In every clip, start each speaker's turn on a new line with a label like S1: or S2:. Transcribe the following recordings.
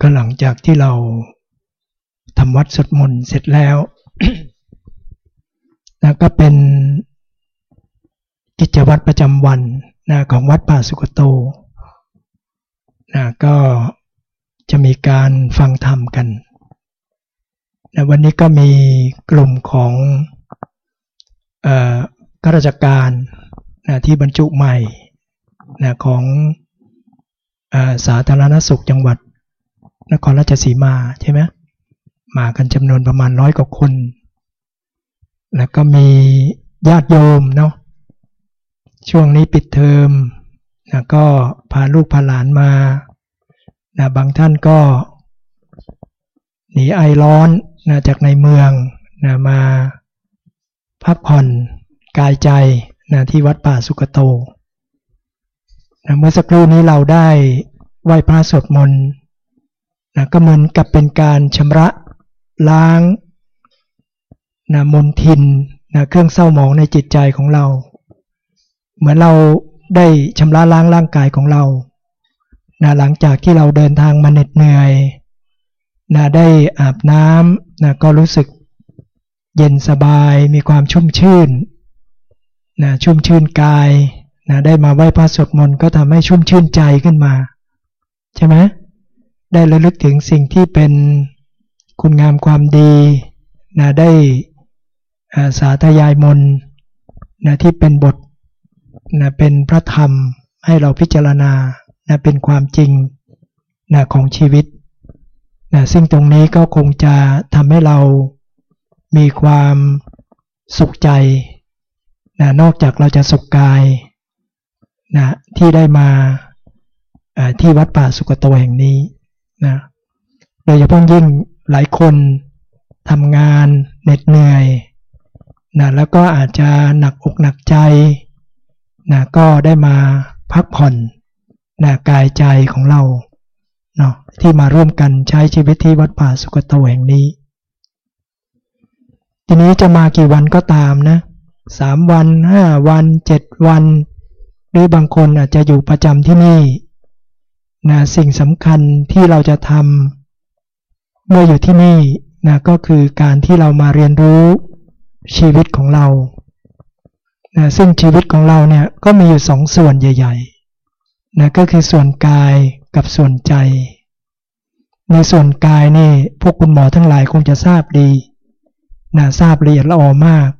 S1: ก็หลังจากที่เราทำวัดสวดมนต์เสร็จแล้วนะก็เป็นกิจวัตรประจำวันนะของวัดป่าสุกโตนะก็จะมีการฟังธรรมกันนะวันนี้ก็มีกลุ่มของข้าราชการนะที่บรรจุใหม่นะของอสาธารณสุขจังหวัด นครราชสีมาใช่ไหมมากันจำนวนประมาณร้อยกว่าคน แล้วก็มีญาติโยมเนาะช่วงนี้ปิดเทอมนะก็พาลูกพาหลานมานะบางท่านก็ หนีไอร้อนนะจากในเมืองนะมาพักผ่อนกายใจนะที่วัดป่าสุกโตนะเมื่อสักครู่นี้เราได้ไหว้พระสวดมนต์ นะก็เหมือนกับเป็นการชำระล้างนะมนทินนะเครื่องเศร้าหมองในจิตใจของเรา เหมือนเราได้ชำระล้างร่างกายของเรานะหลังจากที่เราเดินทางมาเหน็ดเหนื่อยนะได้อาบน้ำนะก็รู้สึกเย็นสบายมีความชุ่มชื่นนะชุ่มชื่นกายนะได้มาไหว้พระสวดมนต์ก็ทำให้ชุ่มชื่นใจขึ้นมา ใช่ไหม ได้ระลึกถึงสิ่งที่เป็นคุณงามความดีนะได้สาธยายมนนะที่เป็นบทนะเป็นพระธรรมให้เราพิจารณานะเป็นความจริงนะของชีวิตนะซึ่งตรงนี้ก็คงจะทำให้เรามีความสุขใจนะนอกจากเราจะสุขกายนะที่ได้มาที่วัดป่าสุกโตแห่งนี้ นะโดยเฉพาะยิ่งหลายคนทำงานเหน็ดเหนื่อยนะแล้วก็อาจจะหนักอกหนักใจนะก็ได้มาพักผ่อนนะกายใจของเราเนาะที่มาร่วมกันใช้ชีวิตที่วัดป่าสุกโตแห่งนี้ ทีนี้จะมากี่วันก็ตามนะสามวันห้าวันเจ็ดวัน หรือบางคนอาจจะอยู่ประจำที่นี่ นะสิ่งสำคัญที่เราจะทำเมื่ออยู่ที่นี่นะก็คือการที่เรามาเรียนรู้ชีวิตของเรานะซึ่งชีวิตของเราเนี่ยก็มีอยู่สองส่วนใหญ่ๆนะก็คือส่วนกายกับส่วนใจ ในส่วนกายนี่พวกคุณหมอทั้งหลายคงจะทราบดีนะทราบละเอียดละออมาก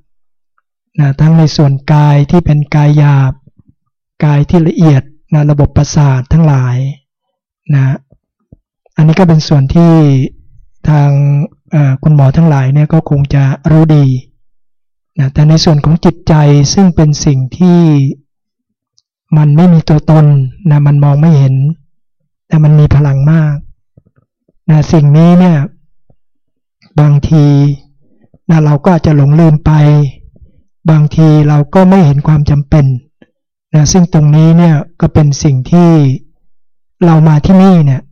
S1: นะทั้งในส่วนกายที่เป็นกายหยาบ กายที่ละเอียดนะระบบประสาททั้งหลาย นะอันนี้ก็เป็นส่วนที่ทางคุณหมอทั้งหลายเนี่ยก็คงจะรู้ดีนะแต่ในส่วนของจิตใจซึ่งเป็นสิ่งที่มันไม่มีตัวตนนะมันมองไม่เห็น แต่มันมีพลังมากนะสิ่งนี้เนี่ยบางทีนะเราก็อาจจะหลงลืมไป บางทีเราก็ไม่เห็นความจำเป็นนะซึ่งตรงนี้เนี่ยก็เป็นสิ่งที่ เรามาที่นี่เนี่ย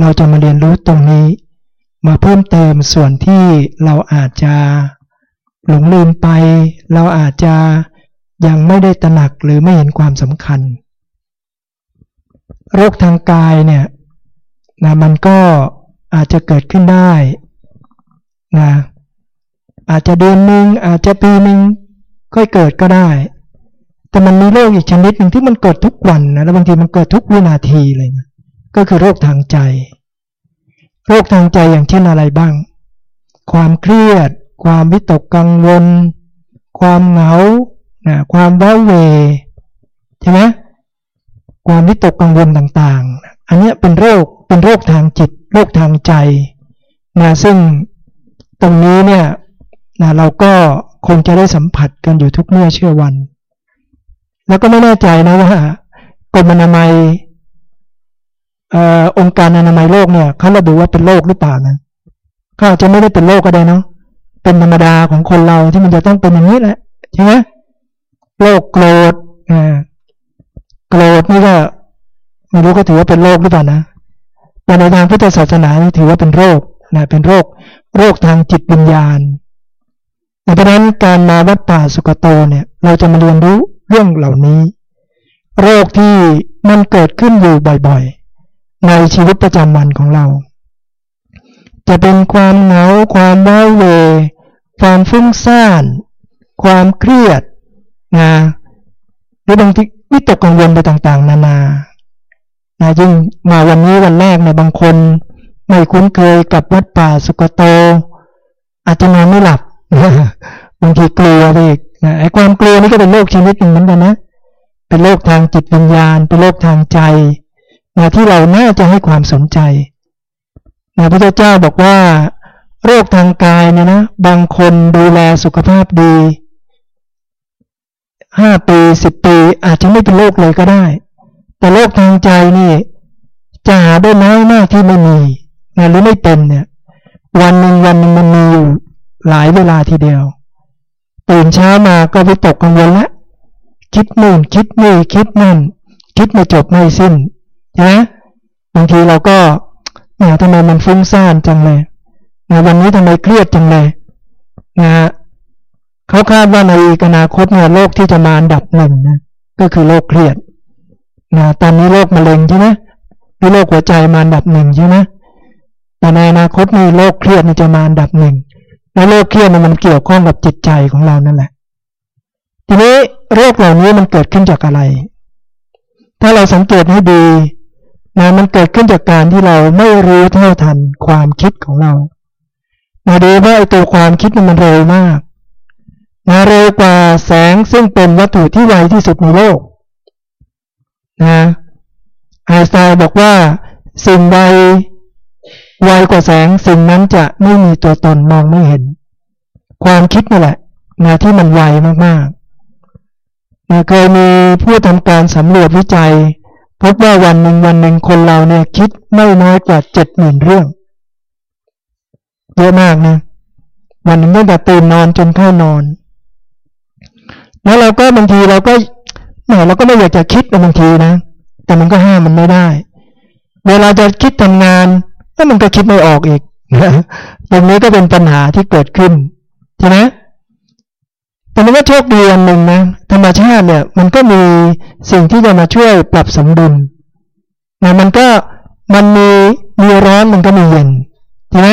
S1: เราจะมาเรียนรู้ตรงนี้ มาเพิ่มเติมส่วนที่เราอาจจะหลงลืมไป เราอาจจะยังไม่ได้ตระหนักหรือไม่เห็นความสำคัญ โรคทางกายเนี่ยนะมันก็อาจจะเกิดขึ้นได้นะอาจจะเดือนหนึ่งอาจจะปีหนึ่งก็เกิดก็ได้ แต่มันมีโรคอีกชนิดหนึ่งที่มันเกิดทุกวันนะแล้วบางทีมันเกิดทุกวินาทีเลยนะก็คือโรคทางใจ โรคทางใจอย่างเช่นอะไรบ้าง ความเครียด ความวิตกกังวล ความเหงานะความว้าเวใช่ไหมความวิตกกังวลต่างๆ อันนี้เป็นโรคเป็นโรคทางจิต โรคทางใจนะซึ่งตรงนี้เนี่ยนะเราก็คงจะได้สัมผัสกันอยู่ทุกเมื่อเชื่อวัน แล้วก็ไม่แน่ใจนะว่ากรมอนามัยองค์การอนามัยโลกเนี่ยเขาระบุว่าเป็นโรคหรือเปล่านะก็อาจจะไม่ได้เป็นโรคก็ได้เนาะเป็นธรรมดาของคนเราที่มันจะต้องเป็นอย่างนี้แหละใช่ไหมโรคโกรธอ่าโกรธนี่ก็ไม่รู้ก็ถือว่าเป็นโรคหรือเปล่านะแต่ในทางพุทธศาสนาถือว่าเป็นโรคนะเป็นโรค โรคทางจิตวิญญาณเพราะนั้นการมาวัดป่าสุกโตเนี่ย เราจะมาเรียนรู้ เรื่องเหล่านี้ โรคที่มันเกิดขึ้นอยู่บ่อยๆ ในชีวิตประจำวันของเรา จะเป็นความเหงา ความว้าเว ความฟุ้งซ่าน ความเครียดนะหรือบางทีวิตกกังวลไปต่างๆ นานานะยิ่งมาวันนี้วันแรกเนี่ยบางคน ไม่คุ้นเคยกับวัดป่าสุกโต อาจจะนอนไม่หลับ บางทีกลัวอีก นะไอ้ความกลัวนี่ก็เป็นโรคชีวิตหนึ่งเหมือนกันนะ เป็นโรคทางจิตวิญญาณ เป็นโรคทางใจนะที่เราน่าจะให้ความสนใจนะพระเจ้าบอกว่า โรคทางกายเนี่ยนะ บางคนดูแลสุขภาพดีห้าปีสิบปีอาจจะไม่เป็นโรคเลยก็ได้ แต่โรคทางใจนี่จะหาได้น้อยมากที่ไม่มีนะหรือไม่เป็นเนี่ย วันหนึ่งวันหนึ่งมันมีอยู่หลายเวลาทีเดียว ตื่นเช้ามาก็ไปตกกังวลละคิดนู่นคิดนี่คิดนั่น คิดไม่จบไม่สิ้นใช่ไหมบางทีเราก็แหมทำไมมันฟุ้งซ่านจังเลยนะวันนี้ทำไมเครียดจังเลยนะเขาคาดว่าในอนาคตเนี่ยโรคที่จะมาอันดับหนึ่งนะก็คือโรคเครียดนะตอนนี้โรคมะเร็งใช่ไหมหรือโรคหัวใจมาอันดับหนึ่งใช่ไหมแต่ในอนาคตนี่โรคเครียดจะมาอันดับหนึ่ง และโรคเครียดมันเกี่ยวข้องกับจิตใจของเรานั่นแหละ ทีนี้โรคเหล่านี้มันเกิดขึ้นจากอะไร ถ้าเราสังเกตให้ดีนะมันเกิดขึ้นจากการที่เราไม่รู้เท่าทันความคิดของเรามาดูว่าไอตัวความคิดมันเร็วมากนะเร็วกว่าแสงซึ่งเป็นวัตถุที่ไวที่สุดในโลกนะไอน์สไตน์บอกว่าสิ่งใด ไวกว่าแสงสิ่งนั้นจะไม่มีตัวตนมองไม่เห็น ความคิดนี่แหละนะที่มันไวมากๆนะเคยมีผู้ทำการสำรวจวิจัย พบว่าวันหนึ่งวันหนึ่งคนเราเนี่ยคิดไม่น้อยกว่าเจ็ดหมื่นเรื่องเยอะมากนะวันหนึ่งตั้งแต่ตื่นนอนจนเข้านอน แล้วเราก็บางทีเราก็แหมเราก็ไม่อยากจะคิดบางทีนะ แต่มันก็ห้ามมันไม่ได้ เวลาจะคิดทำงาน แล้วมันก็คิดไม่ออกอีกตรงนี้ก็เป็นปัญหาที่เกิดขึ้นใช่ไหมแต่มันก็โชคดีอันหนึ่งนะธรรมชาติเนี่ยมันก็มีสิ่งที่จะมาช่วยปรับสมดุลนะมันก็มันมีมีร้อนมันก็มีเย็นใช่ไหม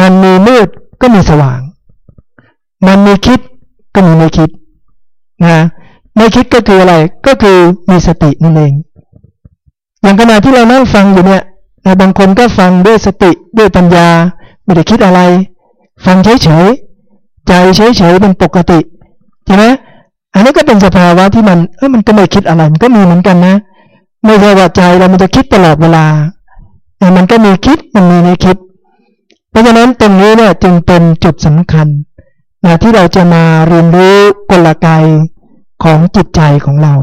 S1: มันมีมืดก็มีสว่าง มันมีคิดก็มีไม่คิดนะไม่คิดก็คืออะไรก็คือมีสตินั่นเองอย่างขณะที่เรานั่งฟังอยู่เนี่ย นะบางคนก็ฟังด้วยสติด้วยปัญญา ไม่ได้คิดอะไร ฟังเฉยๆใจเฉยๆเป็นปกติใช่ไหมอันนี้ก็เป็นสภาวะที่มันเออมันก็ไม่คิดอะไรมันก็มีเหมือนกันนะ ไม่ใช่ว่าใจเรามันจะคิดตลอดเวลาแต่มันก็มีคิดมันมีไม่คิด เพราะฉะนั้นตรงนี้เนี่ยจึงเป็นจุดสำคัญนะที่เราจะมาเรียนรู้กลไกของจิตใจของเรา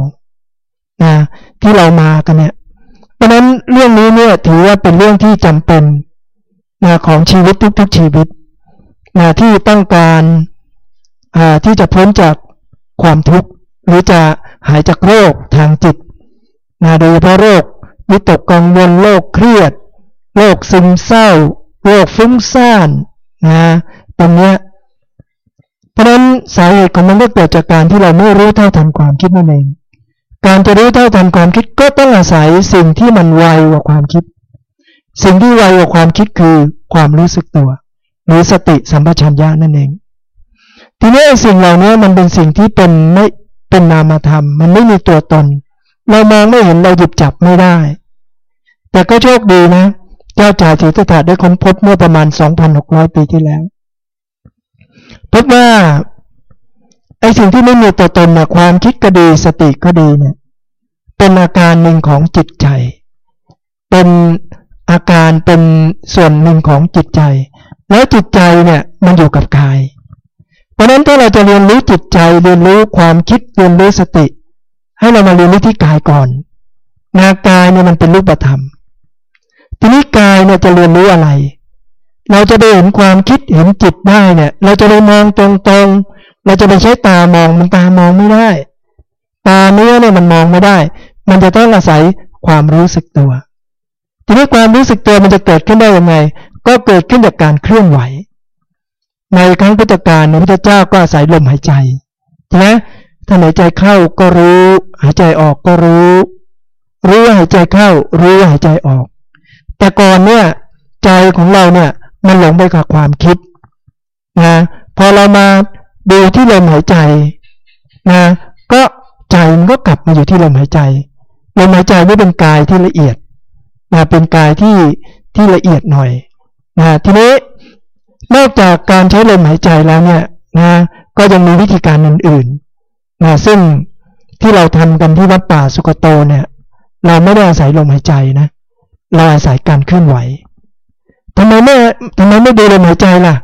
S1: นะที่เรามากันเนี่ย เพราะนั้นเรื่องนี้เนี่ยถือว่าเป็นเรื่องที่จำเป็นนะของชีวิตทุกๆชีวิตนะที่ต้องการที่จะพ้นจากความทุกข์หรือจะหายจากโรคทางจิตนะโดยเฉพาะโรควิตกกังวลโรคเครียดโรคซึมเศร้าโรคฟุ้งซ่านนะตรงนี้เพราะนั้นสาเหตุของมันก็เกิดจากการที่เราไม่รู้เท่าทันความคิดนั่นเอง การจะรู้เท่าทันความคิดก็ต้องอาศัยสิ่งที่มันไวกว่าความคิด สิ่งที่ไวกว่าความคิดคือความรู้สึกตัว หรือสติสัมปชัญญะนั่นเอง ทีนี้สิ่งเหล่านี้มันเป็นสิ่งที่เป็นไม่เป็นนามธรรม มันไม่มีตัวตน เรามองไม่เห็นเราหยิบจับไม่ได้ แต่ก็โชคดีนะ เจ้าจ่าสีตถาได้ค้นพบเมื่อประมาณ 2,600 ปีที่แล้ว พบว่า ไอ้สิ่งที่ไม่มีตัวตนนี่ยความคิดก็ดีสติก็ดีเนี่ย เป็นอาการหนึ่งของจิตใจ เป็นอาการเป็นส่วนหนึ่งของจิตใจ แล้วจิตใจเนี่ยมันอยู่กับกาย เพราะนั้นถ้าเราจะเรียนรู้จิตใจเรียนรู้ความคิดเรียนรู้สติ ให้เรามาเรียนรู้ที่กายก่อนนากายเนี่ยมันเป็นรูปธรรม ทีนี้กายเนี่ยจะเรียนรู้อะไร เราจะได้เห็นความคิดเห็นจิตได้เนี่ย เราจะได้มองตรงๆ เราจะไปใช้ตามองมันตามองไม่ได้ ตาเนื้อเนี่ยมันมองไม่ได้ มันจะต้องอาศัยความรู้สึกตัว ทีนี้ความรู้สึกตัวมันจะเกิดขึ้นได้ยังไง ก็เกิดขึ้นจากการเคลื่อนไหว ในครั้งพุทธกาลพระพุทธเจ้าก็อาศัยลมหายใจใช่ไหมถ้าหายใจเข้าก็รู้ หายใจออกก็รู้ รู้ว่าหายใจเข้า รู้ว่าหายใจออก แต่ก่อนเนี่ยใจของเราเนี่ยมันหลงไปกับความคิดนะพอเรามา ดูที่ลมหายใจนะก็ใจมันก็กลับมาอยู่ที่ลมหายใจลมหายใจไม่เป็นกายที่ละเอียดนะเป็นกายที่ที่ละเอียดหน่อยนะทีนี้นอกจากการใช้ลมหายใจแล้วเนี่ยนะก็ยังมีวิธีการอื่นๆนะซึ่งที่เราทำกันที่วัดป่าสุกโตเนี่ย เราไม่ได้อาศัยลมหายใจนะ เราอาศัยการเคลื่อนไหวทำไมไม่ทำไมไม่ดูลมหายใจล่ะ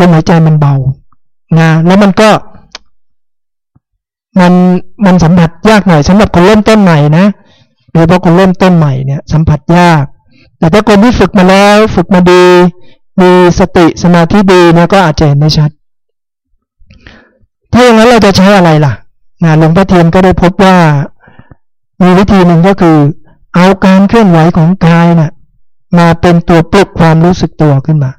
S1: ลมหายใจมันเบา นะแล้วมันก็มันมันสัมผัสยากหน่อยสำหรับคนเริ่มต้นใหม่นะโดยเฉพาะคนเริ่มต้นใหม่เนี่ยสัมผัสยาก แต่ถ้าคนที่ฝึกมาแล้วฝึกมาดีมีสติสมาธิดีเนี่ยก็อาจจะเห็นได้ชัด ถ้าอย่างนั้นเราจะใช้อะไรล่ะนะหลวงพ่อเทียนก็ได้พบว่ามีวิธีหนึ่งก็คือ เอาการเคลื่อนไหวของกายนะ่ะมาเป็นตัวปลุกความรู้สึกตัวขึ้นมา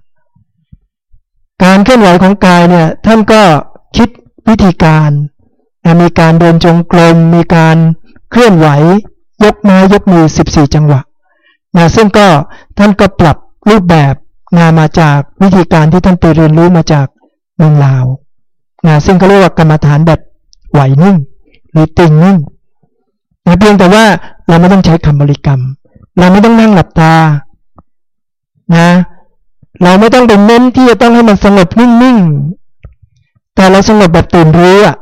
S1: การเคลื่อนไหวของกายเนี่ยท่านก็คิดวิธีการ มีการเดินจงกรม มีการเคลื่อนไหวยกไม้ยกมือ 14 จังหวะนะซึ่งก็ท่านก็ปรับรูปแบบงานมาจากวิธีการที่ท่านไปเรียนรู้มาจากเมืองลาวนะซึ่งก็เรียกว่ากรรมฐานแบบไหวนิ่ง หรือติงนิ่งนะเพียงแต่ว่าเราไม่ต้องใช้คำบริกรรม เราไม่ต้องนั่งหลับตานะ เราไม่ต้องเป็นเน้นที่จะต้องให้มันสงบนิ่งๆ แต่เราสงบแบบตื่นรู้อะ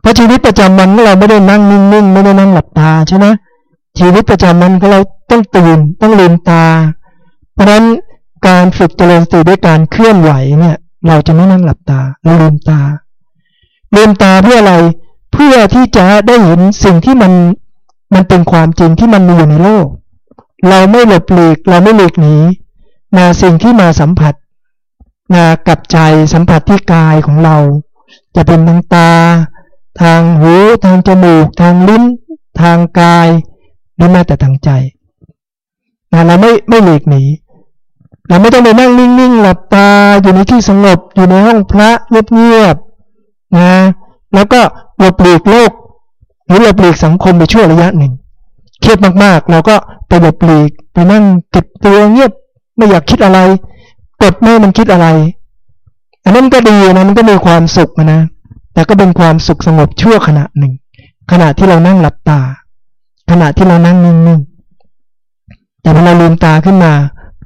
S1: เพราะชีวิตประจำวันเราไม่ได้นั่งนิ่งๆ ไม่ได้นั่งหลับตาใช่ไหมชีวิตประจำวันของเราต้องตื่นต้องลืมตา เพราะฉะนั้นการฝึกเจริญสติด้วยการเคลื่อนไหวเนี่ย เราจะไม่นั่งหลับตา เราลืมตา ลืมตาเพื่ออะไร เพื่อที่จะได้เห็นสิ่งที่มันมันเป็นความจริงที่มันมีอยู่ในโลก เราไม่หลบหลีก เราไม่หลีกหนี นาสิ่งที่มาสัมผัสนากับใจสัมผัสที่กายของเรา จะเป็นทางตา ทางหูทางจมูก ทางลิ้น ทางกายหรือแม้แต่ทางใจนะเราไม่ไม่หลีกหนีเราไม่ต้องไปนั่งนิ่งๆหลับตาอยู่ในที่สงบอยู่ในห้องพระเงียบๆนะแล้วก็หลบหลีกโลก หรือหลบหลีกสังคมไปช่วงระยะหนึ่งเครียดมากๆ เราก็ไปหลบหลีกไปนั่งเก็บตัวเงียบ ไม่อยากคิดอะไรกดไม่มันคิดอะไร อันนั้นก็ดีนะมันก็มีความสุขนะ แต่ก็เป็นความสุขสงบชั่วขณะหนึ่ง ขณะที่เรานั่งหลับตา ขณะที่เรานั่งนิ่งๆแต่พอเราลืมตาขึ้นมา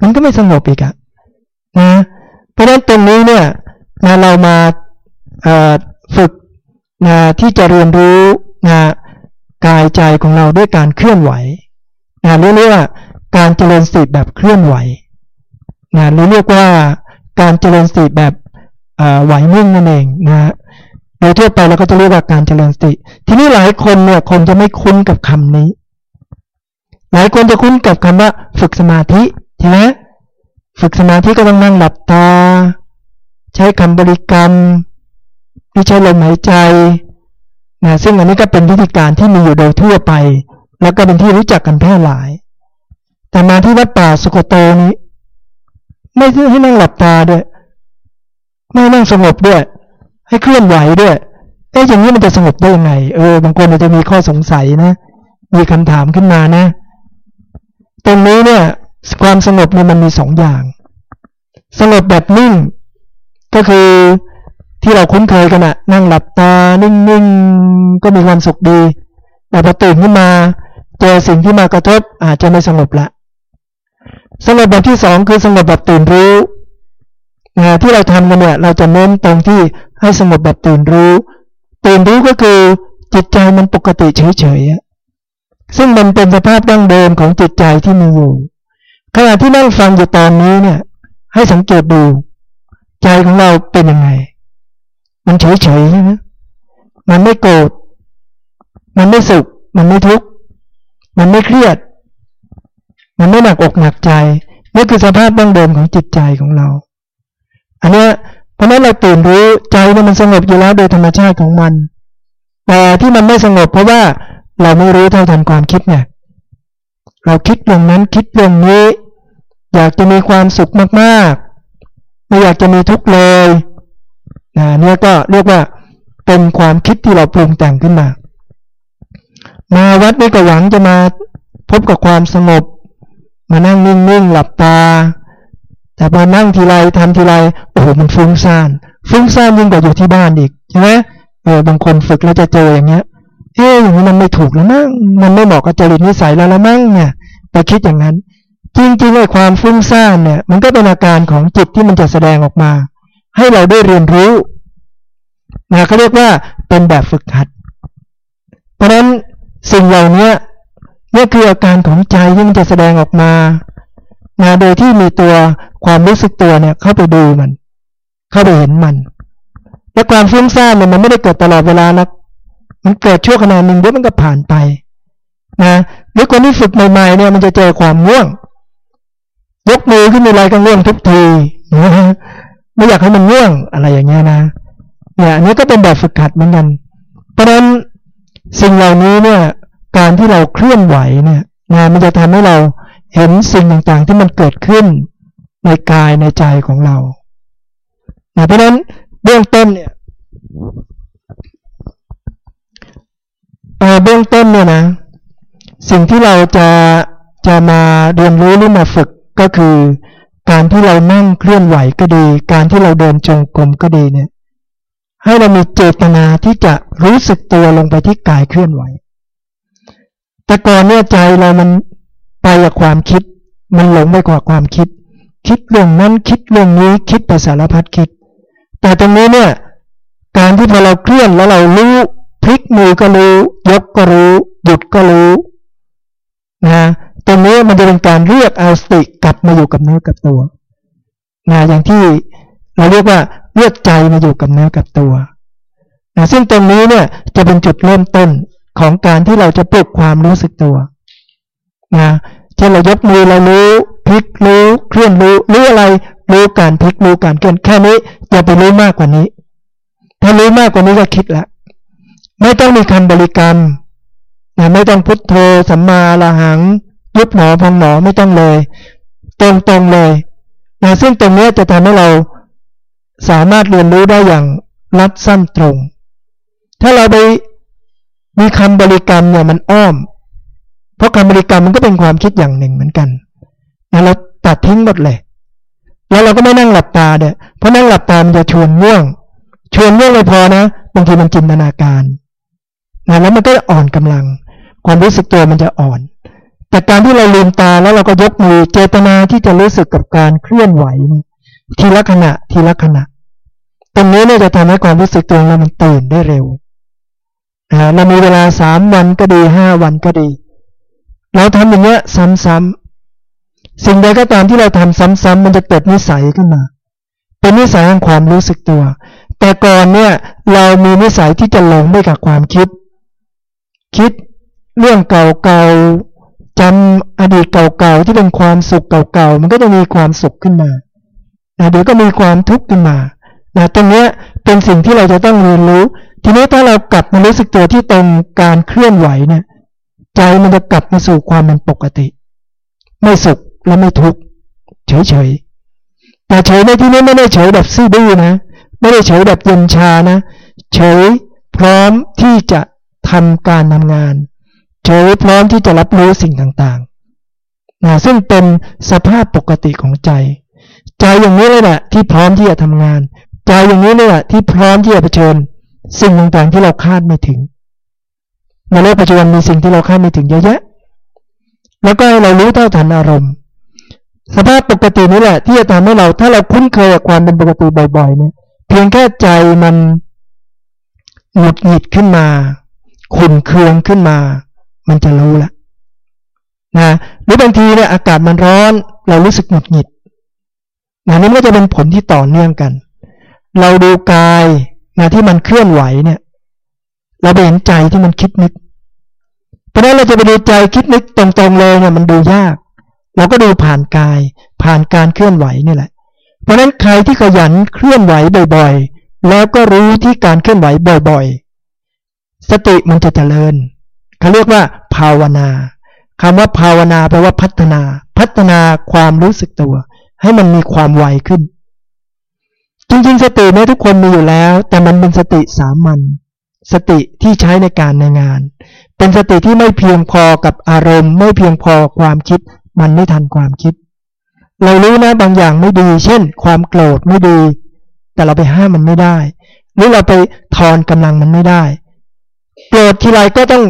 S1: มันก็ไม่สงบอีกอะนะเพราะฉะนั้นตรงนี้เนี่ยนะเรามาฝึกนะที่จะเรียนรู้นะกายใจของเราด้วยการเคลื่อนไหวนะเรียกว่าการเจริญสติแบบเคลื่อนไหว นะหรือเรียกว่าการเจริญสติแบบไหวนิ่งนั่นเองนะฮะโดยทั่วไปเราก็จะเรียกว่าการเจริญสติ ทีนี้หลายคนเนี่ยคนจะไม่คุ้นกับคำนี้ หลายคนจะคุ้นกับคำว่า ฝึกสมาธิใช่ไหมฝึกสมาธิก็ต้องนั่งหลับตา ใช้คำบริกรรมที่ใช้ลมหายใจนะซึ่งอันนี้ก็เป็นวิธีการที่มีอยู่โดยทั่วไป แล้วก็เป็นที่รู้จักกันแพร่หลาย แต่มาที่วัดป่าสุโกโตนี้ ไม่ให้นั่งหลับตาด้วย ไม่นั่งสงบด้วย ให้เคลื่อนไหวด้วยเอ๊ะอย่างนี้มันจะสงบได้ยังไง เออบางคนอาจจะมีข้อสงสัยนะ มีคำถามขึ้นมานะ ตรงนี้เนี่ย ความสงบเนี่ยมันมีสองอย่าง สงบแบบนิ่ง ก็คือที่เราคุ้นเคยกันอะนั่งหลับตา นิ่งๆ ก็มีความสุขดี แต่พอตื่นขึ้นมา เจอสิ่งที่มากระทบอาจจะไม่สงบละ สงบแบบที่สองคือสงบแบบตื่นรู้นะที่เราทำกันเนี่ย เราจะเน้นตรงที่ให้สงบแบบตื่นรู้ ตื่นรู้ก็คือจิตใจมันปกติเฉยๆซึ่งมันเป็นสภาพดั้งเดิมของจิตใจที่มีอยู่ขณะที่นั่งฟังอยู่ตอนนี้เนี่ย ให้สังเกตดู ใจของเราเป็นยังไง มันเฉยๆใช่ไหมมันไม่โกรธมันไม่สุข มันไม่ทุกข์มันไม่เครียด มันไม่หนักอกหนักใจนี่คือสภาพดั้งเดิมของจิตใจของเรา อันนี้เพราะนั้นเราตื่นรู้ใจมันสงบอยู่แล้วโดยธรรมชาติของมัน แต่ที่มันไม่สงบเพราะว่าเราไม่รู้เท่าทันความคิดไงเราคิดเรื่องนั้นคิดเรื่องนี้ อยากจะมีความสุขมากๆ ไม่อยากจะมีทุกข์เลยนะเนี่ยก็เรียกว่าเป็นความคิดที่เราปรุงแต่งขึ้นมา มาวัดนี้ก็หวังจะมาพบกับความสงบ มานั่งนิ่งๆหลับตา แต่พอนั่งทีไรทำทีไรโอ้โหมันฟุ้งซ่านฟุ้งซ่านยิ่งกว่าอยู่ที่บ้านอีกใช่ไหมเออบางคนฝึกแล้วจะเจออย่างเงี้ยเอ๊ะอย่างนี้มันไม่ถูกแล้วมั้งมันไม่เหมาะกับจริตนิสัยแล้วละมั้งเนี่ยไปคิดอย่างนั้น จริงๆไอ้ความฟุ้งซ่านเนี่ย มันก็เป็นอาการของจิตที่มันจะแสดงออกมา ให้เราได้เรียนรู้นะเขาเรียกว่าเป็นแบบฝึกหัด เพราะฉะนั้นสิ่งเหล่านี้ นี่คืออาการของใจที่มันจะแสดงออกมานะโดยที่มีตัวความรู้สึกตัวเนี่ย เข้าไปดูมัน เข้าไปเห็นมัน และความฟุ้งซ่านเนี่ยมันไม่ได้เกิดตลอดเวลานะมันเกิดชั่วขณะหนึ่งเดี๋ยวมันก็ผ่านไปนะหรือคนที่ฝึกใหม่ๆเนี่ยมันจะเจอความง่วง ยกมือขึ้นมีอะไรก็ง่วงทุกทีไม่อยากให้มันง่วงอะไรอย่างเงี้ยนะเนี่ยอันนี้ก็เป็นแบบฝึกหัดเหมือนกัน เพราะฉะนั้นสิ่งเหล่านี้เนี่ย การที่เราเคลื่อนไหวเนี่ยนะมันจะทำให้เราเห็นสิ่งต่างๆที่มันเกิดขึ้นในกายในใจของเรานะเพราะฉะนั้นเบื้องต้นเนี่ยเบื้องต้นเนี่ยนะสิ่งที่เราจะจะมาเรียนรู้หรือมาฝึกก็คือ การที่เรานั่งเคลื่อนไหวก็ดี การที่เราเดินจงกรมก็ดีเนี่ยให้เรามีเจตนาที่จะรู้สึกตัวลงไปที่กายเคลื่อนไหว แต่ก่อนเนี่ยใจเรามันไปกับความคิด มันหลงไปกว่าความคิด คิดเรื่องนั้นคิดเรื่องนี้คิดไปสารพัดคิด แต่ตรงนี้เนี่ย การที่พอเราเคลื่อนแล้วเรารู้พลิกมือก็รู้ ยกก็รู้ หยุดก็รู้นะตรงนี้มันจะเป็นการเรียกเอาสติกลับมาอยู่กับเนื้อกับตัวนะอย่างที่เราเรียกว่าเลือกใจมาอยู่กับเนื้อกับตัวนะซึ่งตรงนี้เนี่ยจะเป็นจุดเริ่มต้น ของการที่เราจะปลุกความรู้สึกตัวนะเช่นเรายกมือเรารู้พลิกรู้เคลื่อนรู้รู้อะไร รู้การพลิกรู้การเคลื่อนแค่นี้อย่าไปรู้มากกว่านี้ ถ้ารู้มากกว่านี้ก็คิดละไม่ต้องมีคำบริกรรมนะไม่ต้องพุทโธสัมมาละหัง ยุบหนอพองหนอไม่ต้องเลย ตรงๆเลยนะซึ่งตรงนี้จะทำให้เราสามารถเรียนรู้ได้อย่างรัดสั้นตรง ถ้าเราไป มีคำบริกรรมเนี่ยมันอ้อม เพราะคำบริกรรมมันก็เป็นความคิดอย่างหนึ่งเหมือนกันนะเราตัดทิ้งหมดเลย แล้วเราก็ไม่นั่งหลับตาเนี่ยเพราะนั่งหลับตามันจะชวนง่วง ชวนง่วงไม่พอนะบางทีมันจินตนาการนะแล้วมันก็อ่อนกำลัง ความรู้สึกตัวมันจะอ่อน แต่การที่เราลืมตาแล้วเราก็ยกมือเจตนาที่จะรู้สึกกับการเคลื่อนไหวเนี่ยทีละขณะทีละขณะ ตรงนี้เนี่ยจะทำให้ความรู้สึกตัวเรามันตื่นได้เร็ว เรามีเวลาสามวันก็ดีห้าวันก็ดี เราทำอย่างเงี้ยซ้ำๆสิ่งใดก็ตามที่เราทำซ้ำๆมันจะเกิดนิสัยขึ้นมา เป็นนิสัยของความรู้สึกตัว แต่ก่อนเนี่ยเรามีนิสัยที่จะหลงไปกับความคิด คิดเรื่องเก่าๆจำอดีตเก่าๆที่เป็นความสุขเก่าๆมันก็จะมีความสุขขึ้นมาเดี๋ยวก็มีความทุกข์ขึ้นมาตรงนี้เป็นสิ่งที่เราจะต้องเรียนรู้ ทีนี้ถ้าเรากลับมารู้สึกตัวที่ตรงการเคลื่อนไหวเนี่ยใจมันจะกลับมาสู่ความเป็นปกติ ไม่สุขและไม่ทุกข์เฉยๆแต่เฉยในที่นี้ไม่ได้เฉยแบบซื่อบื้อนะ ไม่ได้เฉยแบบเย็นชานะ เฉยพร้อมที่จะทำการทำงาน เฉยพร้อมที่จะรับรู้สิ่งต่างๆนะซึ่งเป็นสภาพปกติของใจ ใจอย่างนี้เลยแหละที่พร้อมที่จะทำงาน ใจอย่างนี้เนี่ยที่พร้อมที่จะเผชิญ สิ่งต่างๆที่เราคาดไม่ถึง ในโลกปัจจุบันมีสิ่งที่เราคาดไม่ถึงเยอะแยะ แล้วก็เรารู้เท่าทันอารมณ์ สภาพปกตินี้แหละ ที่จะทำให้เราถ้าเราคุ้นเคยกับความเป็นปกติบ่อย ๆ เนี่ย เพียงแค่ใจมันหงุดหงิดขึ้นมาขุ่นเคืองขึ้นมา มันจะรู้ละนะหรือบางทีเนี่ยอากาศมันร้อน เรารู้สึกหงุดหงิดนะนี่ก็จะเป็นผลที่ต่อเนื่องกัน เราดูกาย นะที่มันเคลื่อนไหวเนี่ย เราไปเห็นใจที่มันคิดนึก เพราะนั้นเราจะไปดูใจคิดนึกตรงๆเลยเนี่ยมันดูยาก เราก็ดูผ่านกาย ผ่านการเคลื่อนไหวนี่แหละ เพราะนั้นใครที่ขยันเคลื่อนไหวบ่อยๆ แล้วก็รู้ที่การเคลื่อนไหวบ่อยๆ สติมันจะเจริญเขาเรียกว่า ภาวนาคำว่าภาวนาแปลว่าพัฒนา พัฒนาความรู้สึกตัว ให้มันมีความไวขึ้น จริงๆ สติเนี่ยทุกคนมีอยู่แล้ว แต่มันเป็นสติสามัญสติที่ใช้ในการในงาน เป็นสติที่ไม่เพียงพอกับอารมณ์ ไม่เพียงพอความคิด มันไม่ทันความคิด เรารู้นะบางอย่างไม่ดี เช่น ความโกรธไม่ดี แต่เราไปห้ามมันไม่ได้ หรือเราไปทอนกำลังมันไม่ได้โกรธทีไรก็ต้อง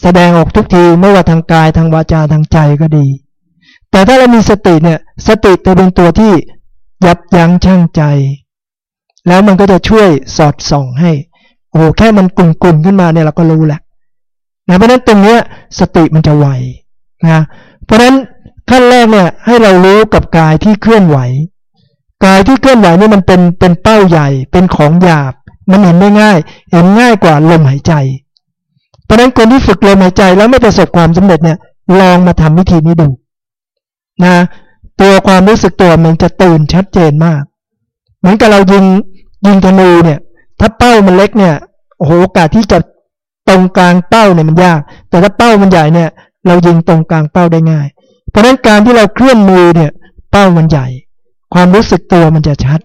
S1: แสดงออกทุกทีไม่ว่าทางกายทางวาจาทางใจก็ดี แต่ถ้าเรามีสติเนี่ย สติจะเป็นตัวที่ ยับยั้งชั่งใจ แล้วมันก็จะช่วยสอดส่องให้ โอ้แค่มันกุ่นกุ่นขึ้นมาเนี่ยเราก็รู้แหละนะเพราะนั้นตรงเนี้ยสติมันจะไวนะเพราะฉะนั้นขั้นแรกเนี่ยให้เรารู้กับกายที่เคลื่อนไหว กายที่เคลื่อนไหวนี่มันเป็นเป็นเป้าใหญ่ เป็นของหยาบ มันเห็นได้ง่าย เห็นง่ายกว่าลมหายใจ เพราะฉะนั้นคนที่ฝึกลมหายใจแล้วไม่ประสบความสำเร็จเนี่ยลองมาทำวิธีนี้ดูนะ ตัวความรู้สึกตัวมันจะตื่นชัดเจนมาก เหมือนกับเรายิงยิงธนูเนี่ย ถ้าเป้ามันเล็กเนี่ยโอ้โหโอกาสที่จะตรงกลางเป้าเนี่ยมันยาก แต่ถ้าเป้ามันใหญ่เนี่ย เรายิงตรงกลางเป้าได้ง่าย เพราะฉะนั้นการที่เราเคลื่อนมือเนี่ย เป้ามันใหญ่ ความรู้สึกตัวมันจะชัด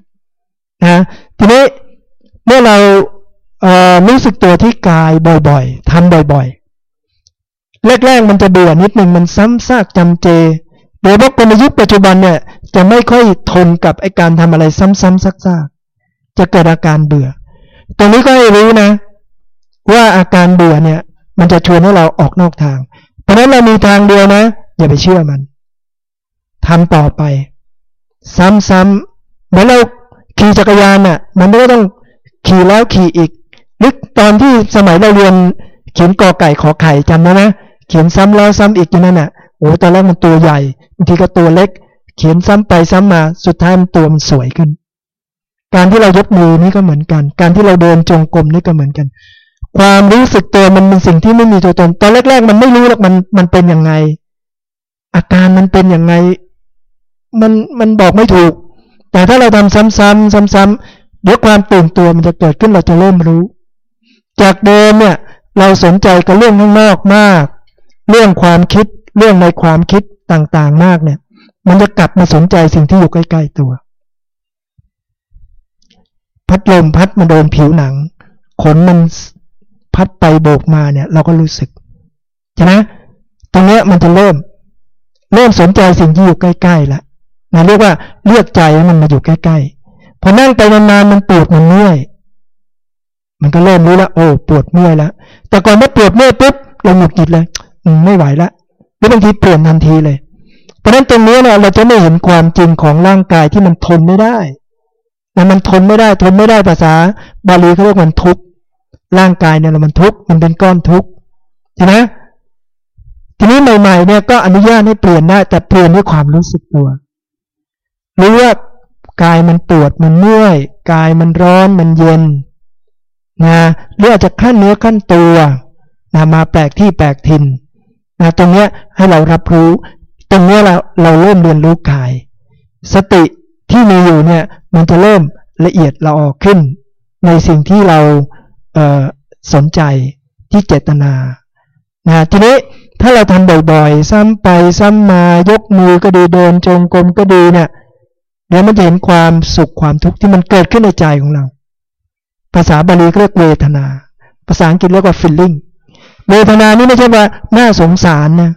S1: นะทีนี้เมื่อเราเรู้สึกตัวที่กายบ่อยๆทำบ่อยๆ แรกๆ มันจะเบื่อนิดหนึ่งมันซ้ำซากจำเจ โดยเฉพาะคนในยุคปัจจุบันเนี่ยจะไม่ค่อยทนกับไอการทำอะไรซ้ำๆซักๆจะเกิดอาการเบื่อ ตรงนี้ก็ให้รู้นะ ว่าอาการเบื่อเนี่ย มันจะชวนให้เราออกนอกทาง เพราะนั้นเรามีทางเดียวนะ อย่าไปเชื่อมันทำต่อไป ซ้ำๆเหมือนเราขี่จักรยานน่ะ มันไม่ต้องขี่แล้วขี่อีกลึกตอนที่สมัยเราเรียนเขียนกอไก่ขอไข่จำได้ไหมเขียนซ้ำแล้วซ้ำอีกอย่างนั้นน่ะโอ้ตอนแรกมันตัวใหญ่ บางทีก็ตัวเล็ก เขียนซ้ำไปซ้ำมาสุดท้ายมันตัวมันสวยขึ้น การที่เรายกมือนี่ก็เหมือนกัน การที่เราเดินจงกรมนี่ก็เหมือนกัน ความรู้สึกตัวมันเป็นสิ่งที่ไม่มีตัวตน ตอนแรก ๆ มันไม่รู้หรอกมันมันเป็นยังไง อาการมันเป็นยังไง มันมันบอกไม่ถูก แต่ถ้าเราทำซ้ำๆซ้ำๆเดี๋ยวความตื่นตัวมันจะเกิดขึ้นเราจะเริ่มรู้ จากเดิมเนี่ย เราสนใจกับเรื่องข้างนอกมาก เรื่องความคิดเรื่องในความคิด ต่างๆมากเนี่ย มันจะกลับมาสนใจสิ่งที่อยู่ใกล้ ๆ ตัว พัดลมพัดมาโดนผิวหนัง ขนมันพัดไปโบกมาเนี่ย เราก็รู้สึกใช่ไหมตรงนี้มันจะเริ่ม เริ่มสนใจสิ่งที่อยู่ใกล้ๆแล้วนะเรียกว่าเลือกใจให้มันมาอยู่ใกล้ๆพอนั่งไปนานๆมันปวดมันเมื่อยมันก็เริ่มรู้แล้วโอ้ปวดเมื่อยแล้วแต่ก่อนเมื่อปวดเมื่อยปุ๊บเราหงุดหงิดเลยไม่ไหวแล้ว หรือบางทีเปลี่ยนทันทีเลย เพราะฉะนั้นตรงนี้เนี่ยเราจะไม่เห็นความจริงของร่างกายที่มันทนไม่ได้แต่มันทนไม่ได้ทนไม่ได้ภาษา บาลีเขาเรียกมันทุกข์ร่างกายเนี่ยมันทุกข์มันเป็นก้อนทุกข์ใช่ไหมทีนี้ใหม่ๆเนี่ยก็อนุญาตให้เปลี่ยนได้แต่เปลี่ยนด้วยความรู้สึกตัวรู้ว่ากายมันปวดมันเมื่อยกายมันร้อนมันเย็นนะหรืออาจจะขั้นเนื้อขั้นตัวนะมาแปลกที่แปลกถิ่น นะตรงเนี้ยให้เรารับรู้ ตรงเนี้ยเราเราเริ่มเรียนรู้กาย สติที่มีอยู่เนี่ยมันจะเริ่มละเอียดเราออกขึ้น ในสิ่งที่เราเสนใจที่เจตนานะทีนี้ถ้าเราทำบ่อยๆ ซ้ำไปซ้ำมายกมือก็ดีเดินจงกรมก็ดีเนี่ยเดี๋ยวมันจะเห็นความสุขความทุกข์ที่มันเกิดขึ้นในใจของเรา ภาษาบาลีเรียกเวทนา ภาษาอังกฤษเรียกว่า feeling เวทนานี่ไม่ใช่ว่าน่าสงสารนะ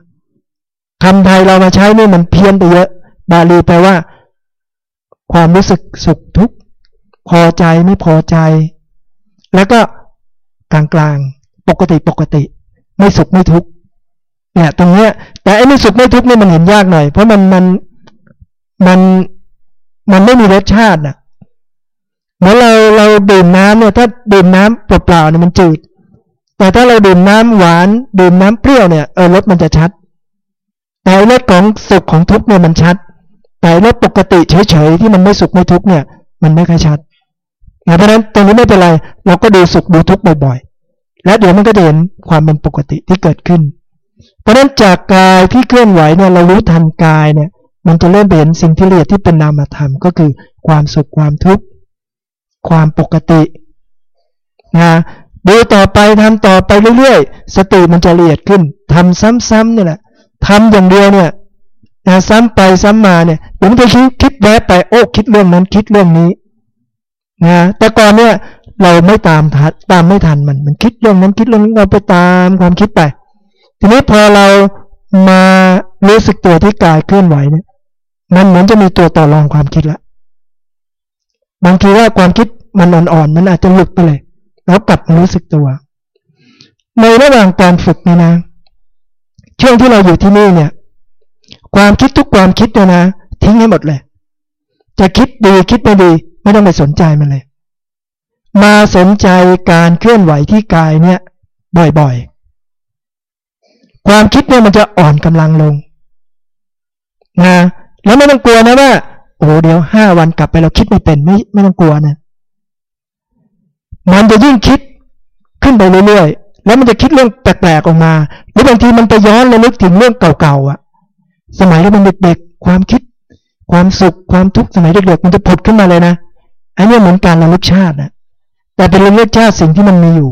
S1: คำไทยเรามาใช้นี่มันเพี้ยนไปเยอะ บาลีแปลว่า ความรู้สึกสุขทุกข์พอใจไม่พอใจ แล้วก็กลางกลางปกติปกติ ไม่สุขไม่ทุกข์เนี่ยตรงเนี้ย แต่ไอ้ไม่สุขไม่ทุกข์นี่มันเห็นยากหน่อย เพราะมันมันมันมันไม่มีรสชาติอะเหมือนเราเราดื่มน้ำเนี่ย ถ้าดื่มน้ำเปล่าๆเนี่ยมันจืด แต่ถ้าเราดื่มน้ำหวานดื่มน้ำเปรี้ยวเนี่ยเออรสมันจะชัด แต่รสของสุขของทุกเนี่ยมันชัด แต่รถปกติเฉยๆที่มันไม่สุขไม่ทุกเนี่ย มันไม่ค่อยชัดเพราะฉะนั้นตรงนี้ไม่เป็นไรเราก็ดูสุขดูทุกข์บ่อยๆ แล้วเดี๋ยวมันก็จะเห็นความเป็นปกติที่เกิดขึ้น เพราะฉะนั้นจากกายที่เคลื่อนไหวเนี่ยเรารู้ทันกายเนี่ย มันจะเริ่มเห็นสิ่งที่ละเอียดที่เป็นนามธรรมก็คือความสุขความทุกข์ความปกตินะ ดูต่อไปทำต่อไปเรื่อยๆ สติมันจะละเอียดขึ้นทำซ้ำๆเนี่ยแหละทำอย่างเดียวเนี่ยนะซ้ำไปซ้ำมาเนี่ยผมจะคิดคิดแวบไปโอ้คิดเรื่องนั้นคิดเรื่องนี้นะแต่ก่อนเนี่ยเราไม่ตามทันตามไม่ทันมันมันคิดเรื่องนั้นคิดเรื่องนี้เราไปตามความคิดไป ทีนี้พอเรามารู้สึกตัวที่กายเคลื่อนไหวเนี่ยมันเหมือนจะมีตัวต่อรองความคิดละบางทีว่าความคิดมันอ่อนๆมันอาจจะหลุดไปเลย แล้วกลับมารู้สึกตัว ในระหว่างการฝึกเนี่ยนะ ช่วงที่เราอยู่ที่นี่เนี่ย ความคิดทุกความคิดเนี่ยนะทิ้งให้หมดเลย จะคิดดีคิดไม่ดี ไม่ต้องไปสนใจมันเลย มาสนใจการเคลื่อนไหวที่กายเนี่ย บ่อยๆ ความคิดเนี่ยมันจะอ่อนกำลังลงนะแล้วไม่ต้องกลัวนะว่าโอ้เดี๋ยวห้าวันกลับไปเราคิดไม่เป็นไม่ไม่ต้องกลัวนะ มันจะยิ่งคิดขึ้นไปเรื่อยๆ แล้วมันจะคิดเรื่องแปลกๆออกมา หรือบางทีมันไปย้อนระลึกถึงเรื่องเก่าๆอะ สมัยเราเป็นเด็กๆ ความคิด ความสุข ความทุกข์สมัยเด็กๆ มันจะผุดขึ้นมาเลยนะ อันนี้เหมือนการระลึกชาตินะแต่เป็นระลึกชาติสิ่งที่มันมีอยู่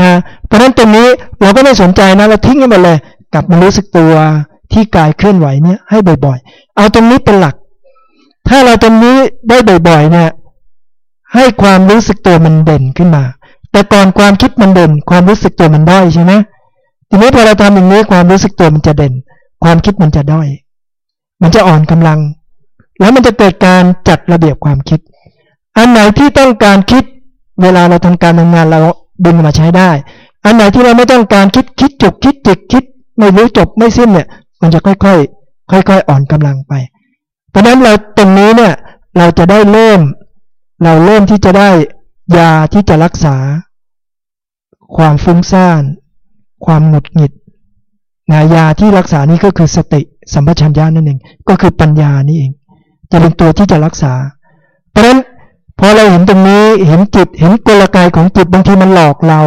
S1: นะ เพราะฉะนั้นตรงนี้เราก็ไม่สนใจนะ เราทิ้งมันไปเลย กลับมารู้สึกตัวที่กายเคลื่อนไหวเนี่ยให้บ่อยๆ เอาตรงนี้เป็นหลัก ถ้าเราตรงนี้ได้บ่อยๆ เนี่ย ให้ความรู้สึกตัวมันเด่นขึ้นมา แต่ก่อนความคิดมันเด่น ความรู้สึกตัวมันด้อยใช่ไหมทีนี้พอเราทำอย่างนี้ความรู้สึกตัวมันจะเด่น ความคิดมันจะด้อย มันจะอ่อนกำลัง แล้วมันจะเกิดการจัดระเบียบความคิด อันไหนที่ต้องการคิด เวลาเราทำการทำงานเราดึงมาใช้ได้ อันไหนที่เราไม่ต้องการคิดคิดจุกคิดจิกคิด ไม่รู้จบไม่สิ้นเนี่ย มันจะค่อยๆ ค่อยๆ อ่อนกำลังไปเพราะนั้นเราตรงนี้เนี่ยเราจะได้เริ่ม เราเริ่มที่จะได้ยาที่จะรักษา ความฟุ้งซ่าน ความหงุดหงิดนายาที่รักษานี้ก็คือสติสัมปชัญญะนั่นเอง ก็คือปัญญานี่เอง จะเป็นตัวที่จะรักษา เพราะฉะนั้นพอเราเห็นตรงนี้เห็นจิตเห็นกลไกของจิตบางทีมันหลอกเรา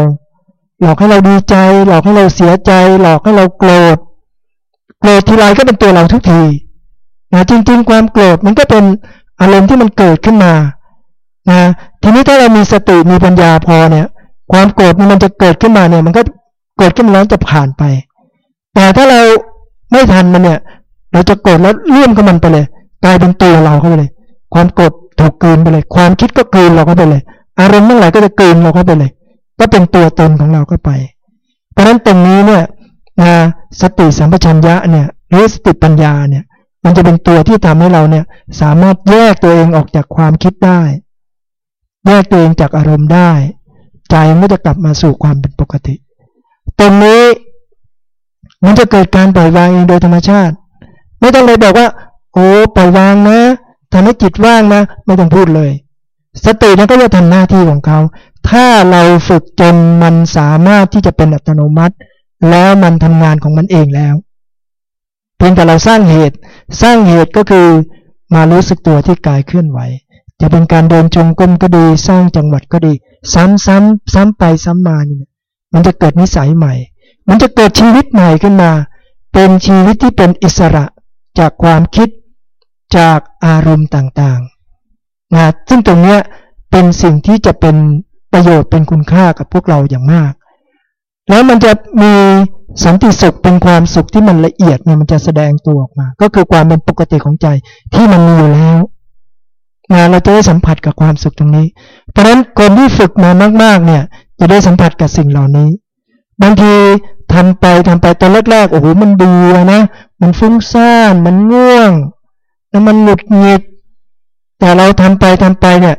S1: หลอกให้เราดีใจ หลอกให้เราเสียใจ หลอกให้เราโกรธโกรธทีไรก็เป็นตัวเราทุกทีนะจริง ๆ ความโกรธมันก็เป็นอารมณ์ที่มันเกิดขึ้นมา นะทีนี้ถ้าเรามีสติมีปัญญาพอเนี่ย ความโกรธมันจะเกิดขึ้นมาเนี่ย มันก็เกิดขึ้นมาแล้วจะผ่านไป แต่ถ้าเราไม่ทันมันเนี่ย เราจะโกรธแล้วเลื่อมกับมันไปเลย กลายเป็นตัวเราเข้าไปเลย ความโกรธถูกกลืนไปเลย ความคิดก็กลืนเราเข้าไปเลย อารมณ์เมื่อไหร่ก็จะกลืนเราเข้าไปเลย ก็เป็นตัวตนของเราเข้าไป เพราะฉะนั้นตรงนี้เนี่ยนะสติสัมปชัญญะเนี่ยหรือสติปัญญาเนี่ย มันจะเป็นตัวที่ทำให้เราเนี่ย สามารถแยกตัวเองออกจากความคิดได้ แยกตัวเองจากอารมณ์ได้ ใจมันจะกลับมาสู่ความเป็นปกติ ตรงนี้มันจะเกิดการปล่อยวางเองโดยธรรมชาติ ไม่ต้องเลยบอกว่า โอ้ปล่อยวางนะทำให้จิตว่างนะ ไม่ต้องพูดเลย สตินั้นก็จะทำหน้าที่ของเขา ถ้าเราฝึกจนมันสามารถที่จะเป็นอัตโนมัติ แล้วมันทำงานของมันเองแล้วเพียงแต่เราสร้างเหตุ สร้างเหตุก็คือมารู้สึกตัวที่กายเคลื่อนไหว จะเป็นการเดินจงกรมก็ดี สร้างจังหวัดก็ดี ซ้ำซ้ำซ้ำไปซ้ำมานี่มันจะเกิดนิสัยใหม่ มันจะเกิดชีวิตใหม่ขึ้นมา เป็นชีวิตที่เป็นอิสระจากความคิดจากอารมณ์ต่างๆนะซึ่งตรงนี้เป็นสิ่งที่จะเป็นประโยชน์เป็นคุณค่ากับพวกเราอย่างมาก แล้วมันจะมีสันติสุขเป็นความสุขที่มันละเอียดเนี่ยมันจะแสดงตัวออกมา ก็คือความเป็นปกติของใจที่มันมีอยู่แล้ว นะเราจะได้สัมผัสกับความสุขตรงนี้ เพราะฉะนั้นคนที่ฝึกมามาก ๆ เนี่ย จะได้สัมผัสกับสิ่งเหล่านี้ บางทีทำไปทำไปตอนแรกๆโอ้โหมันดูนะ มันฟุ้งซ่านมันง่วง แล้วมันหงุดหงิด แต่เราทำไปทำไปเนี่ย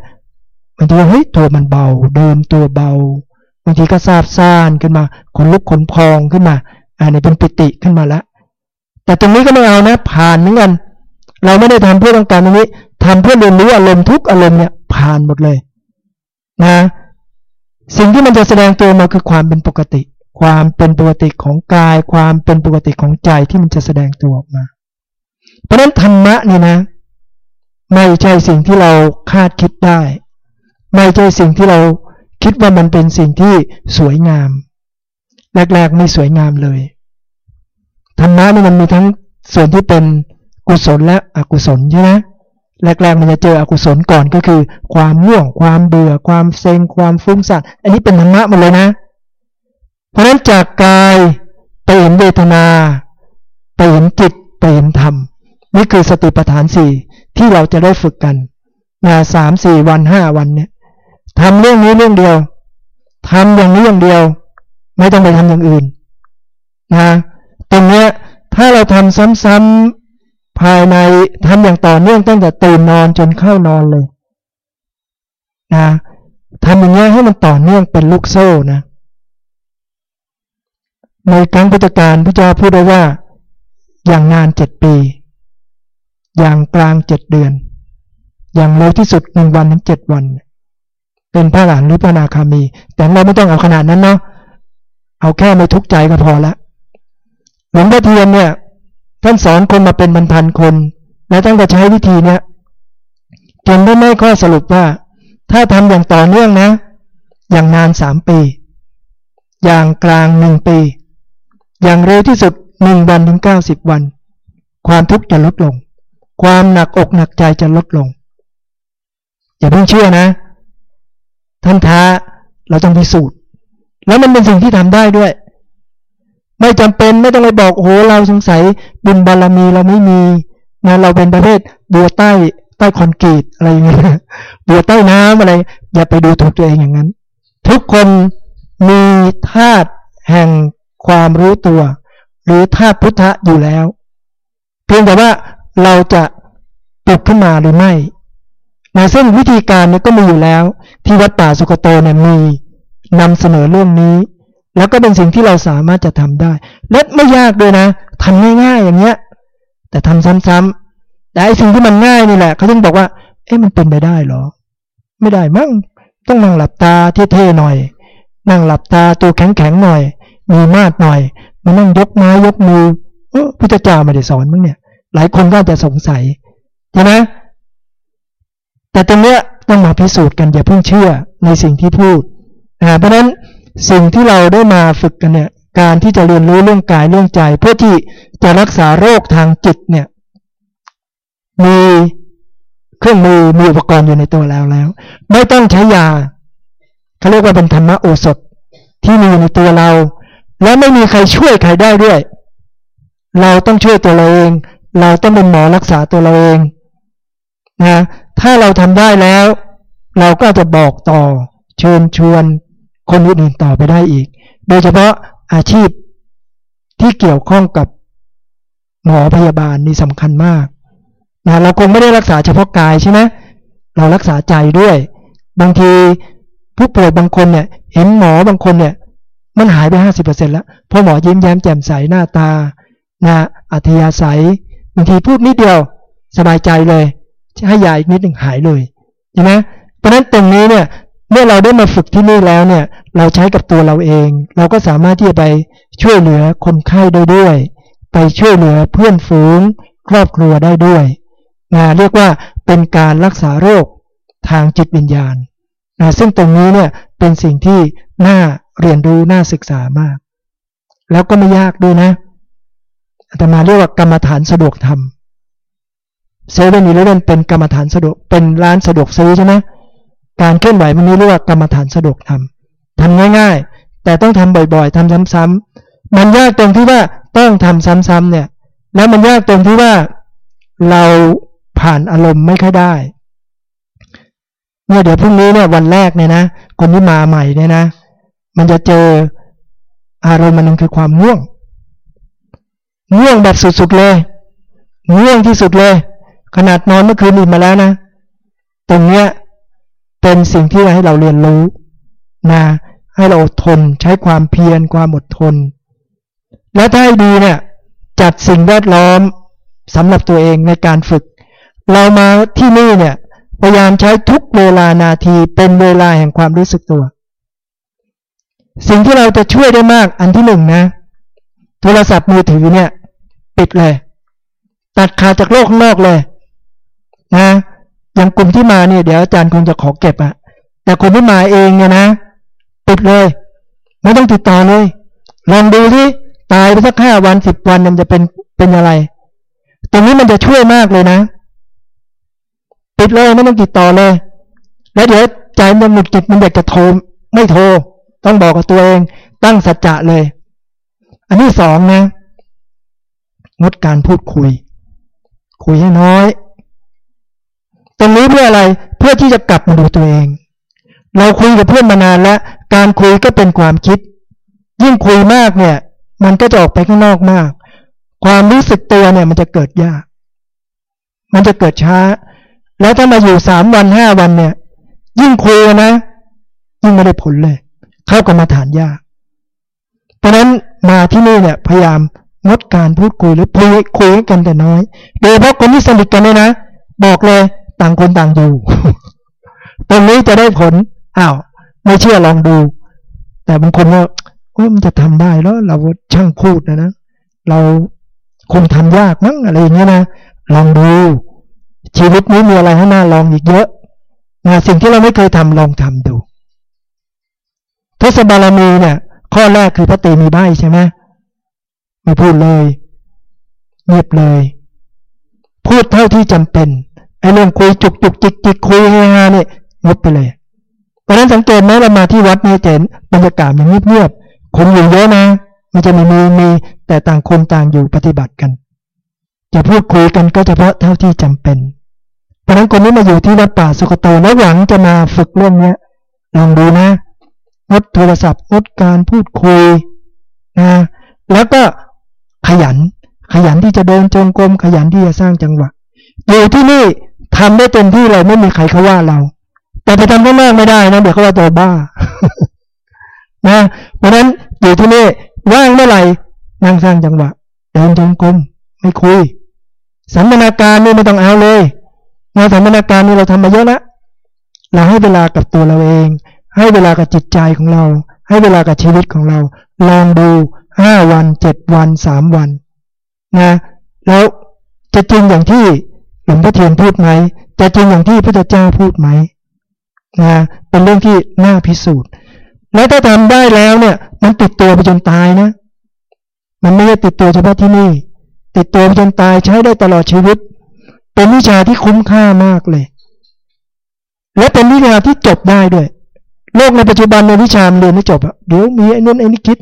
S1: บางทีเฮ้ยตัวมันเบา เดินตัวเบาบางทีก็ซาบซ่านขึ้นมาขนลุกขนพองขึ้นมาอันนี้เป็นปิติขึ้นมาแล้วแต่ตรงนี้ก็ไม่เอานะผ่านเหมือนกัน เราไม่ได้ทำเพื่อต้องการตรงนี้ ทำเพื่อเรียนรู้อารมณ์ทุกอารมณ์เนี่ยผ่านหมดเลยนะสิ่งที่มันจะแสดงตัวมาคือความเป็นปกติ ความเป็นปกติของกาย ความเป็นปกติของใจที่มันจะแสดงตัวออกมา เพราะฉะนั้นธรรมะนี่นะ ไม่ใช่สิ่งที่เราคาดคิดได้ ไม่ใช่สิ่งที่เราคิดว่ามันเป็นสิ่งที่สวยงาม แรกๆไม่สวยงามเลยธรรมะนี่มันมีทั้งส่วนที่เป็นกุศลและอกุศลใช่ไหม แรกๆมันจะเจออกุศลก่อนก็คือ ความม่วง ความเบื่อ ความเซ็ง ความฟุ้งซ่านอันนี้เป็นธรรมะหมดเลยนะ เพราะฉะนั้นจากกายไปเห็นเวทนาไปเห็นจิตไปเห็นธรรม นี่คือสติปัฏฐานสี่ที่เราจะได้ฝึกกันมาสามสี่วันห้าวันเนี่ยทำเรื่องนี้เรื่องเดียวทำอย่างนี้อย่างเดียว ไม่ต้องไปทำอย่างอื่นนะตรงเนี้ยถ้าเราทำซ้ำๆ ภายในทำอย่างต่อเนื่องตั้งแต่ตื่นนอนจนเข้านอนเลยนะทำอย่างเงี้ให้มันต่อเนื่องเป็นลูกโซ่นะในครั้งพุทธการพระเจ้าพูดไว้ว่า อย่างนานเจ็ดปี อย่างกลางเจ็ดเดือน อย่างเร็วที่สุดหนึ่งวันถึงเจ็ดวัน เป็นพระหลานหรือพระนาคามี แต่เราไม่ต้องเอาขนาดนั้นเนาะเอาแค่ไม่ทุกข์ใจก็พอละหลวงพ่อเทียนเนี่ย ท่านสอนคนมาเป็นพันคน และตั้งแต่ใช้วิธีเนี้ยจนได้ไม่ข้อสรุปว่า ถ้าทำอย่างต่อเนื่องนะ อย่างนานสามปี อย่างกลางหนึ่งปี อย่างเร็วที่สุดหนึ่งวันถึงเก้าสิบวัน ความทุกข์จะลดลง ความหนักอกหนักใจจะลดลง อย่าเพิ่งเชื่อนะ ท่านท้าเราต้องพิสูจน์ แล้วมันเป็นสิ่งที่ทำได้ด้วย ไม่จำเป็นไม่ต้องไปบอกโอ้โหเราสงสัยบุญบารมีเราไม่มีนะเราเป็นประเภทบัวใต้ใต้คอนกรีตอะไรอย่างเงี้ยบัวใต้น้ำอะไร อย่าไปดูถูกตัวเองอย่างนั้น ทุกคนมีธาตุแห่งความรู้ตัว หรือธาตุพุทธะอยู่แล้ว เพียงแต่ว่าเราจะปลุกขึ้นมาหรือไม่นะซึ่งวิธีการนี้ก็มีอยู่แล้ว ที่วัดป่าสุกโตเนี่ยมีนำเสนอเรื่องนี้ แล้วก็เป็นสิ่งที่เราสามารถจะทำได้ และไม่ยากด้วยนะทำง่ายๆอย่างเงี้ย แต่ทำซ้ำๆแต่ไอ้สิ่งที่มันง่ายนี่แหละเขาถึงบอกว่า เอ๊ะมันเป็นไปได้หรอ ไม่ได้มั้งต้องนั่งหลับตาเท่ๆหน่อย นั่งหลับตาตัวแข็งๆหน่อย มีมากหน่อยมานั่งยกไม้ยกมือเออพุทธเจ้าไม่ได้สอนมั้งเนี่ย หลายคนก็จะสงสัยใช่ไหมแต่ตรงเนี้ยต้องมาพิสูจน์กันอย่าเพิ่งเชื่อในสิ่งที่พูดนะเพราะฉะนั้น สิ่งที่เราได้มาฝึกกันเนี่ยการที่จะเรียนรู้เรื่องกายเรื่องใจ เพื่อที่จะรักษาโรคทางจิตเนี่ยมีเครื่องมือมีอุปกรณ์อยู่ในตัวแล้วแล้ว ไม่ต้องใช้ยาเขาเรียกว่าเป็นธรรมโอสถที่มีอยู่ในตัวเรา และไม่มีใครช่วยใครได้ด้วย เราต้องช่วยตัวเราเอง เราต้องเป็นหมอรักษาตัวเราเองนะถ้าเราทำได้แล้ว เราก็จะบอกต่อเชิญชวน คนอื่นๆต่อไปได้อีก โดยเฉพาะอาชีพที่เกี่ยวข้องกับหมอพยาบาลนี่สำคัญมากนะเราคงไม่ได้รักษาเฉพาะกายใช่ไหมเรารักษาใจด้วย บางทีผู้ป่วยบางคนเนี่ย เห็นหมอบางคนเนี่ย มันหายไปห้าสิบเปอร์เซ็นแล้วพอหมอยิ้มแย้มแจ่มใสหน้าตานะอัธยาศัย บางทีพูดนิดเดียวสบายใจเลยให้ยาอีกนิดหนึ่งหายเลยใช่ไหมเพราะนั้นตรงนี้เนี่ย เมื่อเราได้มาฝึกที่นี่แล้วเนี่ย เราใช้กับตัวเราเอง เราก็สามารถที่จะไปช่วยเหลือคนไข้ได้ด้วย ไปช่วยเหลือเพื่อนฝูง ครอบครัวได้ด้วยนะเรียกว่าเป็นการรักษาโรคทางจิตวิญญาณนะซึ่งตรงนี้เนี่ยเป็นสิ่งที่น่าเรียนรู้น่าศึกษามาก แล้วก็ไม่ยากด้วยนะอาตมาเรียกว่ากรรมฐานสะดวกทำเซเว่นอีเลเว่นเป็นกรรมฐานสะดวกเป็นร้านสะดวกซื้อใช่ไหม การเคลื่อนไหวมันนี้เรียกว่ากรรมฐานสะดวกทำทำง่าย ๆ แต่ต้องทำบ่อยๆทำซ้ำๆมันยากตรงที่ว่าต้องทำซ้ำๆเนี่ย แล้วมันยากตรงที่ว่าเราผ่านอารมณ์ไม่ค่อยได้เนี่ยเดี๋ยวพรุ่งนี้เนี่ยวันแรกเนี่ยนะคนที่มาใหม่เนี่ยนะ มันจะเจออารมณ์มันนึงคือความง่วงง่วงแบบสุดๆเลยง่วงที่สุดเลย ขนาดนอนเมื่อคืนอิ่มมาแล้วนะ ตรงเนี้ย เป็นสิ่งที่ให้เราเรียนรู้นะให้เราอดทนใช้ความเพียรความอดทน และถ้าให้ดีเนี่ยจัดสิ่งแวดล้อมสำหรับตัวเองในการฝึก เรามาที่นี่เนี่ยพยายามใช้ทุกเวลานาทีเป็นเวลาแห่งความรู้สึกตัว สิ่งที่เราจะช่วยได้มากอันที่หนึ่งนะ โทรศัพท์มือถือเนี่ย ปิดเลย ตัดขาดจากโลกข้างนอกเลย นะ อย่างกลุ่มที่มาเนี่ยเดี๋ยวอาจารย์คงจะขอเก็บอะแต่คนที่มาเองเนี่ยนะปิดเลย ไม่ต้องติดต่อเลย ลองดูที่ตายไปสักห้าวันสิบวันมันจะเป็นเป็นอะไร ตรงนี้มันจะช่วยมากเลยนะปิดเลยไม่ต้องติดต่อเลย แล้วเดี๋ยวใจมันหมุดจิตมันอยากจะโทรไม่โทร ต้องบอกกับตัวเอง ตั้งสัจจะเลย อันที่สองนะงดการพูดคุย คุยให้น้อย ตรงนี้เพื่ออะไรเพื่อที่จะกลับมาดูตัวเอง เราคุยกับเพื่อนมานานแล้ว การคุยก็เป็นความคิด ยิ่งคุยมากเนี่ย มันก็จะออกไปข้างนอกมาก ความรู้สึกตัวเนี่ยมันจะเกิดยาก มันจะเกิดช้า แล้วถ้ามาอยู่สามวันห้าวันเนี่ย ยิ่งคุยนะ ยิ่งไม่ได้ผลเลย เข้ากับมาฐานยาก เพราะนั้นมาที่นี่เนี่ยพยายามงดการพูดคุยหรือคุยคุยกันแต่น้อยโดยเฉพาะคนที่สนิทกันเนี่ยนะ บอกเลย ต่างคนต่างอยู่ ตรงนี้จะได้ผลอ้าวไม่เชื่อลองดู แต่บางคนว่าโอ้มันจะทำได้แล้วเราช่างพูดนะนะเราคงทำยากมั้งอะไรอย่างเงี้ยนะลองดู ชีวิตนี้มีอะไรให้น่าลองอีกเยอะนะสิ่งที่เราไม่เคยทำลองทำดูทศบารมีเนี่ย ข้อแรกคือพระตีมีใบใช่ไหมไม่พูดเลยเงียบเลย พูดเท่าที่จำเป็น ไอ้เรื่องคุยจุกจุกจิกจิกคุยฮาเนี่ยงดไปเลย เพราะนั้นสังเกตไหมเรามาที่วัดเนี่ยเห็นบรรยากาศมันเงียบเงียบคนอยู่เยอะนะมันจะมีมีมีแต่ต่างคนต่างอยู่ปฏิบัติกัน จะพูดคุยกันก็เฉพาะเท่าที่จำเป็น เพราะนั้นคนนี้มาอยู่ที่วัดป่าสุกโตแล้วหวังจะมาฝึกเรื่องเนี้ยลองดูนะงดโทรศัพท์งดการพูดคุยนะแล้วก็ขยัน ขยันที่จะเดินจงกรมขยันที่จะสร้างจังหวะอยู่ที่นี่ ทำได้เต็มที่เลยไม่มีใครเขาว่าเรา แต่ไปทำข้างนอกไม่ได้นะเดี๋ยวเขาว่าตัวบ้านะเพราะนั้นอยู่ที่นี่ว่างเมื่อไหร่นั่งสร้างจังหวะเดินจงกรมไม่คุย สัมมนาการนี่ไม่ต้องเอาเลยงานสัมมนาการนี่เราทำมาเยอะล้วเราให้เวลากับตัวเราเอง ให้เวลากับจิตใจของเรา ให้เวลากับชีวิตของเรา ลองดูห้าวันเจ็ดวันสามวันนะแล้วจะจริงอย่างที่ หลวงพ่อเทียนพูดไหมจะจริงอย่างที่พระเจ้าพูดไหมนะเป็นเรื่องที่น่าพิสูจน์ แล้วถ้าทำได้แล้วเนี่ย มันติดตัวไปจนตายนะ มันไม่ได้ติดตัวเฉพาะที่นี่ ติดตัวไปจนตายใช้ได้ตลอดชีวิต เป็นวิชาที่คุ้มค่ามากเลย และเป็นวิชาที่จบได้ด้วย โลกในปัจจุบันในวิชาเรียนไม่จบอะเดี๋ยวมีไอ้นู้นไอ้นี่คิด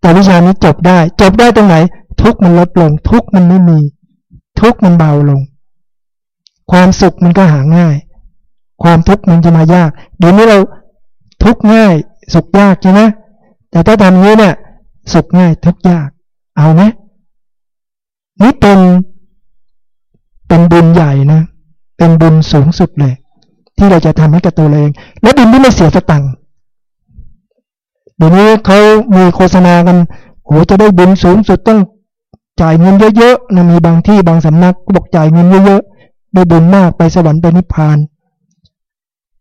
S1: แต่วิชานี้จบได้ จบได้ตรงไหน ทุกมันลดลง ทุกมันไม่มี ทุกมันเบาลง ความสุขมันก็หาง่าย ความทุกข์มันจะมายาก เดี๋ยวนี้เราทุกข์ง่าย สุขยากใช่ไหมแต่ถ้าทำนี้เนี่ย สุขง่ายทุกข์ยาก เอาไหมนี่เป็นเป็นบุญใหญ่นะ เป็นบุญสูงสุดเลย ที่เราจะทำให้กับตัวเอง และบุญที่ไม่เสียสตังค์เดี๋ยวนี้เขามีโฆษณากันโอ้จะได้บุญสูงสุดต้องจ่ายเงินเยอะๆนะมีบางที่บางสำนักก็บอกจ่ายเงินเยอะๆ ได้บุญมากไปสวรรค์ไปนิพพาน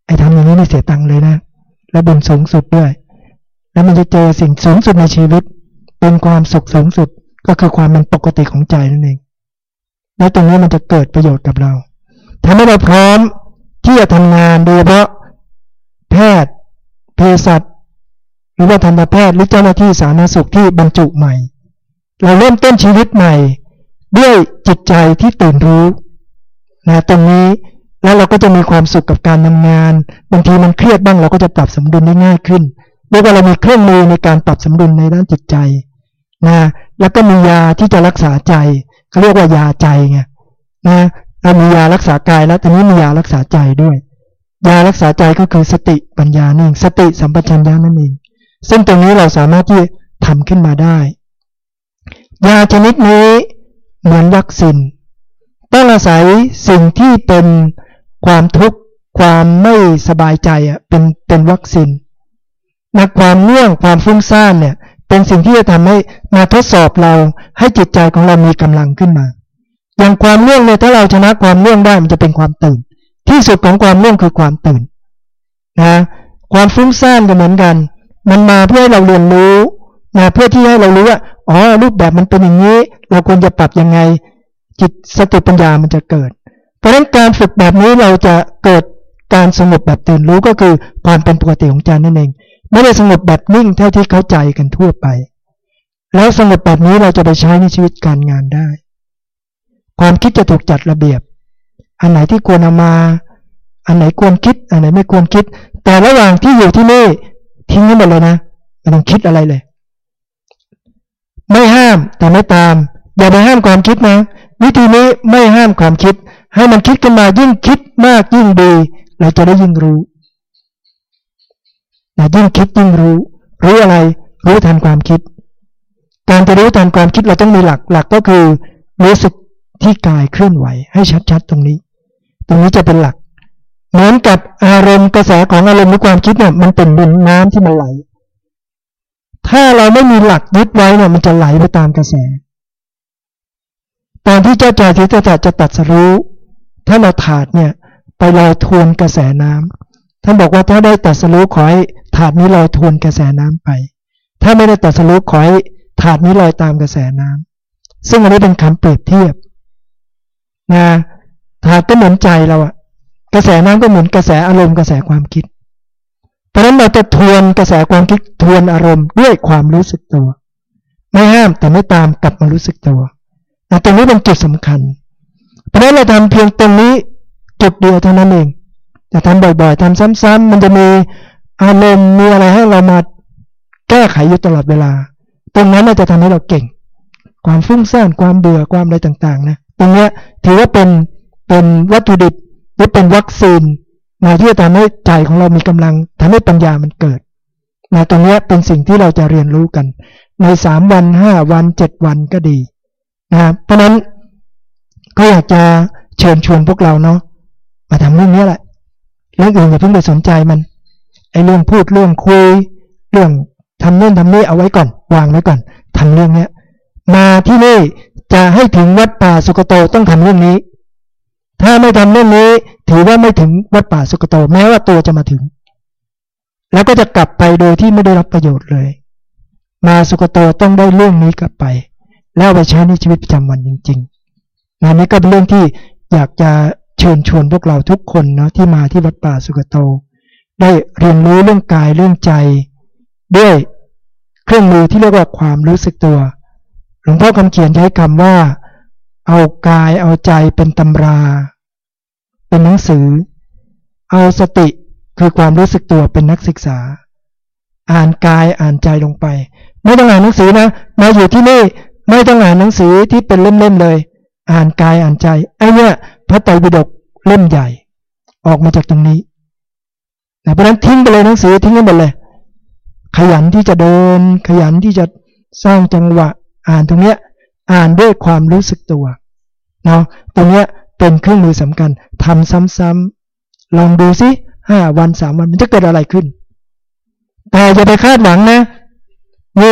S1: ไอ้ทำอย่างนี้ไม่เสียตังค์เลยนะ และบุญสูงสุดด้วย แล้วมันจะเจอสิ่งสูงสุดในชีวิต เป็นความสุขสูงสุดก็คือความเป็นปกติของใจนั่นเอง แล้วตรงนี้มันจะเกิดประโยชน์กับเราทำให้เราพร้อมที่จะทำงานโดยเฉพาะแพทย์เภสัชหรือว่าทันตแพทย์หรือเจ้าหน้าที่สาธารณสุขที่บรรจุใหม่ เราเริ่มต้นชีวิตใหม่ ด้วยจิตใจที่ตื่นรู้ นะตรงนี้แล้วเราก็จะมีความสุขกับการทำงาน บางทีมันเครียดบ้างเราก็จะปรับสมดุลได้ง่ายขึ้นเรียกว่าเรามีเครื่องมือในการปรับสมดุลในด้านจิตใจนะแล้วก็มียาที่จะรักษาใจเขาเรียกว่ายาใจไงนะเรามียารักษากายแล้วตอนนี้มียารักษาใจด้วย ยารักษาใจก็คือสติปัญญานั่นสติสัมปชัญญะนั่นเองซึ่งตรงนี้เราสามารถที่ทำขึ้นมาได้ ยาชนิดนี้เหมือนวัคซีน ต้องอาศัยสิ่งที่เป็นความทุกข์ความไม่สบายใจอะเป็นเป็นวัคซีนนะความง่วงความฟุ้งซ่านเนี่ย เป็นสิ่งที่จะทำให้มาทดสอบเราให้จิตใจของเรามีกำลังขึ้นมา อย่างความง่วงเนี่ยถ้าเราชนะความง่วงได้มันจะเป็นความตื่น ที่สุดของความง่วงคือความตื่นนะความฟุ้งซ่านก็เหมือนกัน มันมาเพื่อให้เราเรียนรู้นะเพื่อที่ให้เรารู้ว่าอ๋อรูปแบบมันเป็นอย่างนี้ เราควรจะปรับยังไง จิตสติปัญญามันจะเกิด เพราะฉะนั้นการฝึกแบบนี้เราจะเกิดการสงบแบบตื่นรู้ก็คือความเป็นปกติของใจนั่นเอง ไม่ได้สงบแบบนิ่งเท่าที่เข้าใจกันทั่วไป แล้วสงบแบบนี้เราจะไปใช้ในชีวิตการงานได้ ความคิดจะถูกจัดระเบียบ อันไหนที่ควรเอามา อันไหนควรคิด อันไหนไม่ควรคิด แต่ระหว่างที่อยู่ที่นี่ทิ้งให้หมดเลยนะไม่ต้องคิดอะไรเลย ไม่ห้ามแต่ไม่ตาม อย่าไปห้ามความคิดนะ วิธีนี้ไม่ห้ามความคิด ให้มันคิดกันมายิ่งคิดมากยิ่งดี เราจะได้ยิ่งรู้นะยิ่งคิดยิ่งรู้ รู้อะไร รู้ทันความคิด การจะรู้ทันความคิดเราต้องมีหลักหลักก็คือรู้สึกที่กายเคลื่อนไหว ให้ชัดๆตรงนี้ ตรงนี้จะเป็นหลัก เหมือนกับอารมณ์กระแสของอารมณ์หรือความคิดเนี่ยมันเป็นดินน้ำที่มันไหล ถ้าเราไม่มีหลักยึดไว้เนี่ยมันจะไหลไปตามกระแส ตอนที่เจ้าจ่าทิฏฐจะตัดสรู้ ถ้าเราถาดเนี่ยไปลอยทวนกระแสน้ำท่านบอกว่าถ้าได้ตัดสรู้ขอให้ถาดนี้ลอยทวนกระแสน้ำไป ถ้าไม่ได้ตัดสรู้ขอให้ถาดนี้ลอยตามกระแสน้ำซึ่งอันนี้เป็นคำเปรียบเทียบนะถาดก็เหมือนใจเราอะกระแสน้ำก็เหมือนกระแสอารมณ์กระแสความคิด เพราะนั้นเราจะทวนกระแสความคิดทวนอารมณ์ด้วยความรู้สึกตัว ไม่ห้ามแต่ไม่ตามกลับมารู้สึกตัว ต่ตรงนี้เป็นจุดสำคัญ เพราะนั้นเราทำเพียงตรงนี้จุดเดียวเท่านั้นเองแต่ทำบ่อยๆทำซ้ำๆมันจะมีอารมณ์มีอะไรให้เรามาแก้ไขอยู่ตลอดเวลา ตรงนั้นจะทำให้เราเก่ง ความฟุ้งซ่านความเบื่อความอะไรต่างๆนะตรงนี้ถือว่าเป็นเป็นวัตถุดิบหรือเป็นวัคซีนนะที่จะทำให้ใจของเรามีกำลังทำให้ปัญญามันเกิดนะตรงนี้เป็นสิ่งที่เราจะเรียนรู้กัน ในสามวันห้าวันเจ็ดวันก็ดี นะเพราะนั้นก็อยากจะเชิญชวนพวกเราเนาะมาทำเรื่องนี้แหละเรื่องอื่นอย่าเพิ่งไปสนใจมันไอ้เรื่องพูดเรื่องคุย เรื่องทำเรื่องทำนี่เอาไว้ก่อน วางไว้ก่อนทำเรื่องเนี้ยมาที่นี่จะให้ถึงวัดป่าสุกโตต้องทำเรื่องนี้ ถ้าไม่ทำเรื่องนี้ ถือว่าไม่ถึงวัดป่าสุกโต แม้ว่าตัวจะมาถึง แล้วก็จะกลับไปโดยที่ไม่ได้รับประโยชน์เลย มาสุกโตต้องได้เรื่องนี้กลับไป แล้วไปใช้ในชีวิตประจำวันจริงๆนนี่ก็เป็นเรื่องที่อยากจะเชิญชวนพวกเราทุกคนเนาะที่มาที่วัดป่าสุกโต ได้เรียนรู้เรื่องกายเรื่องใจด้วยเครื่องมือที่เรียกว่าความรู้สึกตัว หลวงพ่อคำเขียนใช้คำว่า เอากายเอาใจเป็นตำรา เป็นหนังสือ เอาสติคือความรู้สึกตัวเป็นนักศึกษา อ่านกายอ่านใจลงไป ไม่ต้องอ่านหนังสือนะ มาอยู่ที่นี่ ไม่ต้องอ่านหนังสือที่เป็นเล่มๆเลย อ่านกายอ่านใจไอ้เนี่ยพระไตรปิฎกเล่มใหญ่ ออกมาจากตรงนี้เพราะนั้นทิ้งไปเลยหนังสือทิ้งไปหมดเลย ขยันที่จะเดิน ขยันที่จะสร้างจังหวะ อ่านตรงเนี้ยอ่านด้วยความรู้สึกตัวเนาะตรงเนี้ยเป็นเครื่องมือสำคัญทำซ้ำๆลองดูสิห้าวันสามวันมันจะเกิดอะไรขึ้น แต่อย่าไปคาดหวังนะมี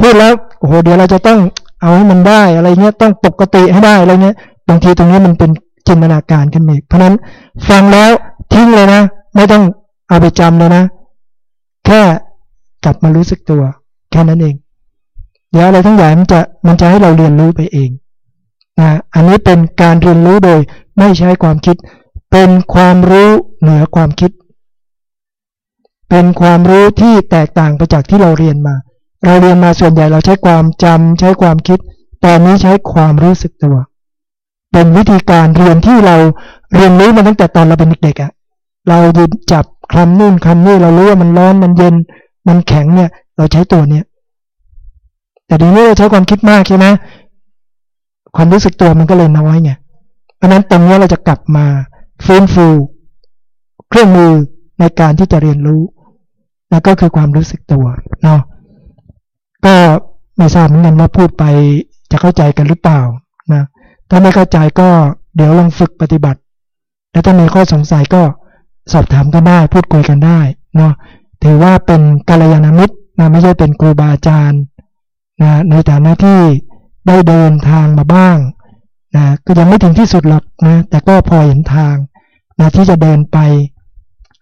S1: พูดแล้วโอ้โหเดี๋ยวเราจะต้อง เอาให้มันได้อะไรเงี้ยต้องปกติให้ได้อะไรเงี้ยบางทีตรงนี้มันเป็นจินตนาการขึ้นมาเพราะนั้นฟังแล้วทิ้งเลยนะ ไม่ต้องเอาไปจำเลยนะ แค่กลับมารู้สึกตัว แค่นั้นเอง เดี๋ยวอะไรทั้งหลายมันจะมันจะให้เราเรียนรู้ไปเองนะอันนี้เป็นการเรียนรู้โดยไม่ใช้ความคิด เป็นความรู้เหนือความคิด เป็นความรู้ที่แตกต่างไปจากที่เราเรียนมา เราเรียนมาส่วนใหญ่เราใช้ความจำใช้ความคิดตอนนี้ใช้ความรู้สึกตัว เป็นวิธีการเรียนที่เราเรียนรู้มาตั้งแต่ตอนเราเป็นเด็กๆอะ่ะ เราหยิบจับคำนู่นคำนี่เรารู้ว่ามันร้อนมันเย็น มันแข็งเนี่ย เราใช้ตัวเนี้ยแต่ดีนี้เราใช้ความคิดมากใช่ไหมความรู้สึกตัวมันก็เลยน้อยไงเพราะนั้นตรงนี้เราจะกลับมาฟื้นฟูเครื่องมือในการที่จะเรียนรู้นั่นก็คือความรู้สึกตัวเนาะ ก็ไม่ทราบเหมือนกันว่าพูดไปจะเข้าใจกันหรือเปล่านะถ้าไม่เข้าใจก็เดี๋ยวลองฝึกปฏิบัติ แล้วถ้ามีข้อสงสัยก็สอบถามกันได้พูดคุยกันได้เนาะถือว่าเป็นกัลยาณมิตรนะไม่ใช่เป็นครูบาอาจารย์นะในฐานะที่ได้เดินทางมาบ้างนะก็ยังไม่ถึงที่สุดหรอกนะแต่ก็พอเห็นทางนะที่จะเดินไป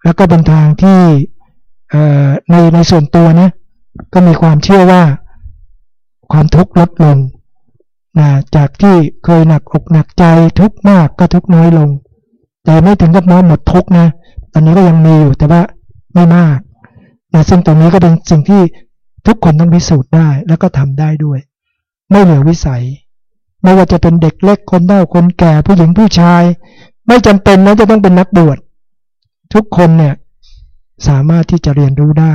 S1: แล้วก็เป็นทางที่ในในส่วนตัวนะ ก็มีความเชื่อว่าความทุกข์ลดลงนะจากที่เคยหนักอกหนักใจทุกข์มากก็ทุกข์น้อยลง แต่ไม่ถึงกับน้อยหมดทุกข์นะตอนนี้ก็ยังมีอยู่แต่ว่าไม่มากนะซึ่งตรงนี้ก็เป็นสิ่งที่ทุกคนต้องพิสูจน์ได้แล้วก็ทำได้ด้วย ไม่เหลือวิสัย ไม่ว่าจะเป็นเด็กเล็กคนเฒ่าคนแก่ผู้หญิงผู้ชาย ไม่จำเป็นนะจะต้องเป็นนักบวชทุกคนเนี่ยสามารถที่จะเรียนรู้ได้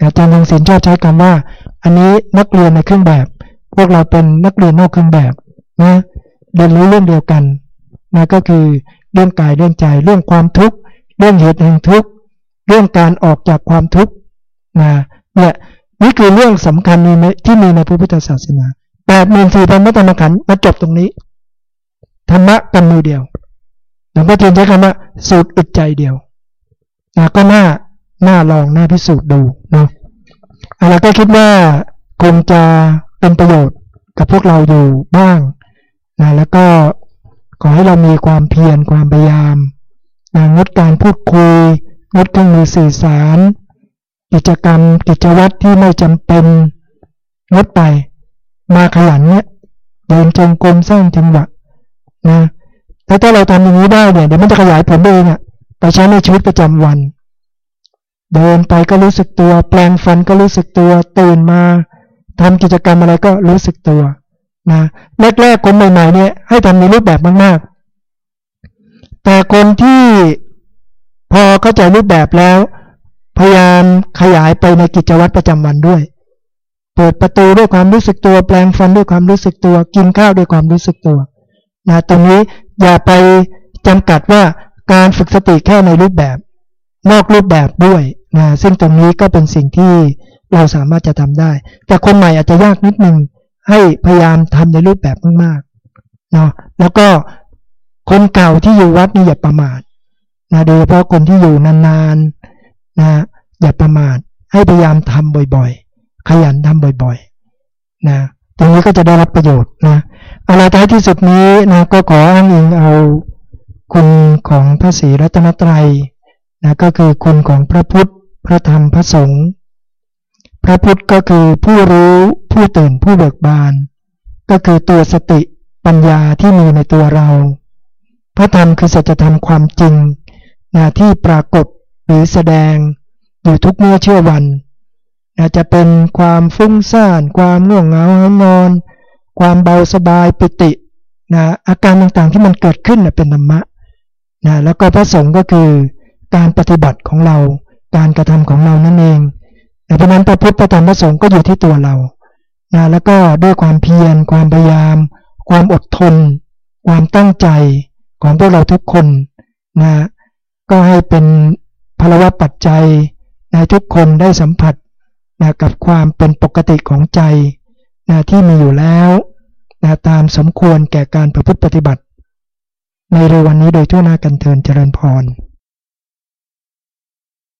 S1: อาจารย์ทางศิลป์ชอบใช้คำว่า อันนี้นักเรียนในเครื่องแบบ พวกเราเป็นนักเรียนนอกเครื่องแบบนะเรียนรู้เรื่องเดียวกันนะก็คือเรื่องกายเรื่องใจเรื่องความทุกข์เรื่องเหตุแห่งทุกข์เรื่องการออกจากความทุกข์นะเนี่ยนี่คือเรื่องสำคัญที่มีในพระพุทธศาสนาแปดหมื่นสี่พันมตตมขันมาจบตรงนี้ธรรมะกันมือเดียวหลวงพ่อเทียนใช้คำว่าสูตรอึดใจเดียวนะก็น่า น่าลองน่าพิสูจน์ดูเนาะเราก็คิดว่าคงจะเป็นประโยชน์กับพวกเราอยู่บ้างนะแล้วก็ขอให้เรามีความเพียรความพยายามนะงดการพูดคุยงดเครื่องมือสื่อสาร กิจกรรม กิจวัตรที่ไม่จำเป็นงดไป มาขยันเนี่ยเดินจงกรมสร้างจังหวะนะแล้วถ้าเราทำอย่างนี้ได้เนี่ยเดี๋ยวมันจะขยายผลเองอะไปใช้ในชีวิตประจำวัน เดินไปก็รู้สึกตัว แปลงฟันก็รู้สึกตัว ตื่นมาทำกิจกรรมอะไรก็รู้สึกตัวนะแรกๆคนใหม่ๆเนี่ยให้ทำในรูปแบบมากๆ แต่คนที่พอเข้าใจรูปแบบแล้ว พยายามขยายไปในกิจวัตรประจำวันด้วย เปิดประตูด้วยความรู้สึกตัว แปลงฟันด้วยความรู้สึกตัว กินข้าวด้วยความรู้สึกตัวนะตรงนี้อย่าไปจำกัดว่าการฝึกสติแค่ในรูปแบบ นอกรูปแบบด้วย นะซึ่งตรงนี้ก็เป็นสิ่งที่เราสามารถจะทำได้ แต่คนใหม่อาจจะยากนิดนึงให้พยายามทำในรูปแบบมากๆเนาะแล้วก็คนเก่าที่อยู่วัดนี่อย่าประมาทนะโดยเฉพาะคนที่อยู่นานๆนะอย่าประมาทให้พยายามทำบ่อยๆ ขยันทำบ่อยๆนะตรงนี้ก็จะได้รับประโยชน์นะอะไรท้ายที่สุดนี้นะก็ขออ้างอิงเอาคุณของพระศรีรัตนตรัยนะก็คือคุณของพระพุทธ พระธรรมพระสงฆ์พระพุทธก็คือผู้รู้ผู้ตื่นผู้เบิกบาน ก็คือตัวสติปัญญาที่มีในตัวเรา พระธรรมคือสัจธรรมความจริงนะที่ปรากฏหรือแสดงอยู่ทุกเมื่อเชื่อวันนะจะเป็นความฟุ้งซ่าน ความง่วงเหงาหานอน ความเบาสบายปิตินะอาการต่างๆที่มันเกิดขึ้นนะเป็นธรรมะนะแล้วก็พระสงฆ์ก็คือการปฏิบัติของเรา การกระทำของเรานั่นเองเพราะนั้นพระพุทธธรรมพระสงฆ์ก็อยู่ที่ตัวเรานะแล้วก็ด้วยความเพียร ความพยายาม ความอดทน ความตั้งใจของพวกเราทุกคนนะก็ให้เป็นพลวัตปัจจัยในทุกคนได้สัมผัสนะกับความเป็นปกติของใจนะที่มีอยู่แล้วนะตามสมควรแก่การประพฤติปฏิบัติ ในเร็ววันนี้โดยทั่วหน้ากันเทินเจริญพร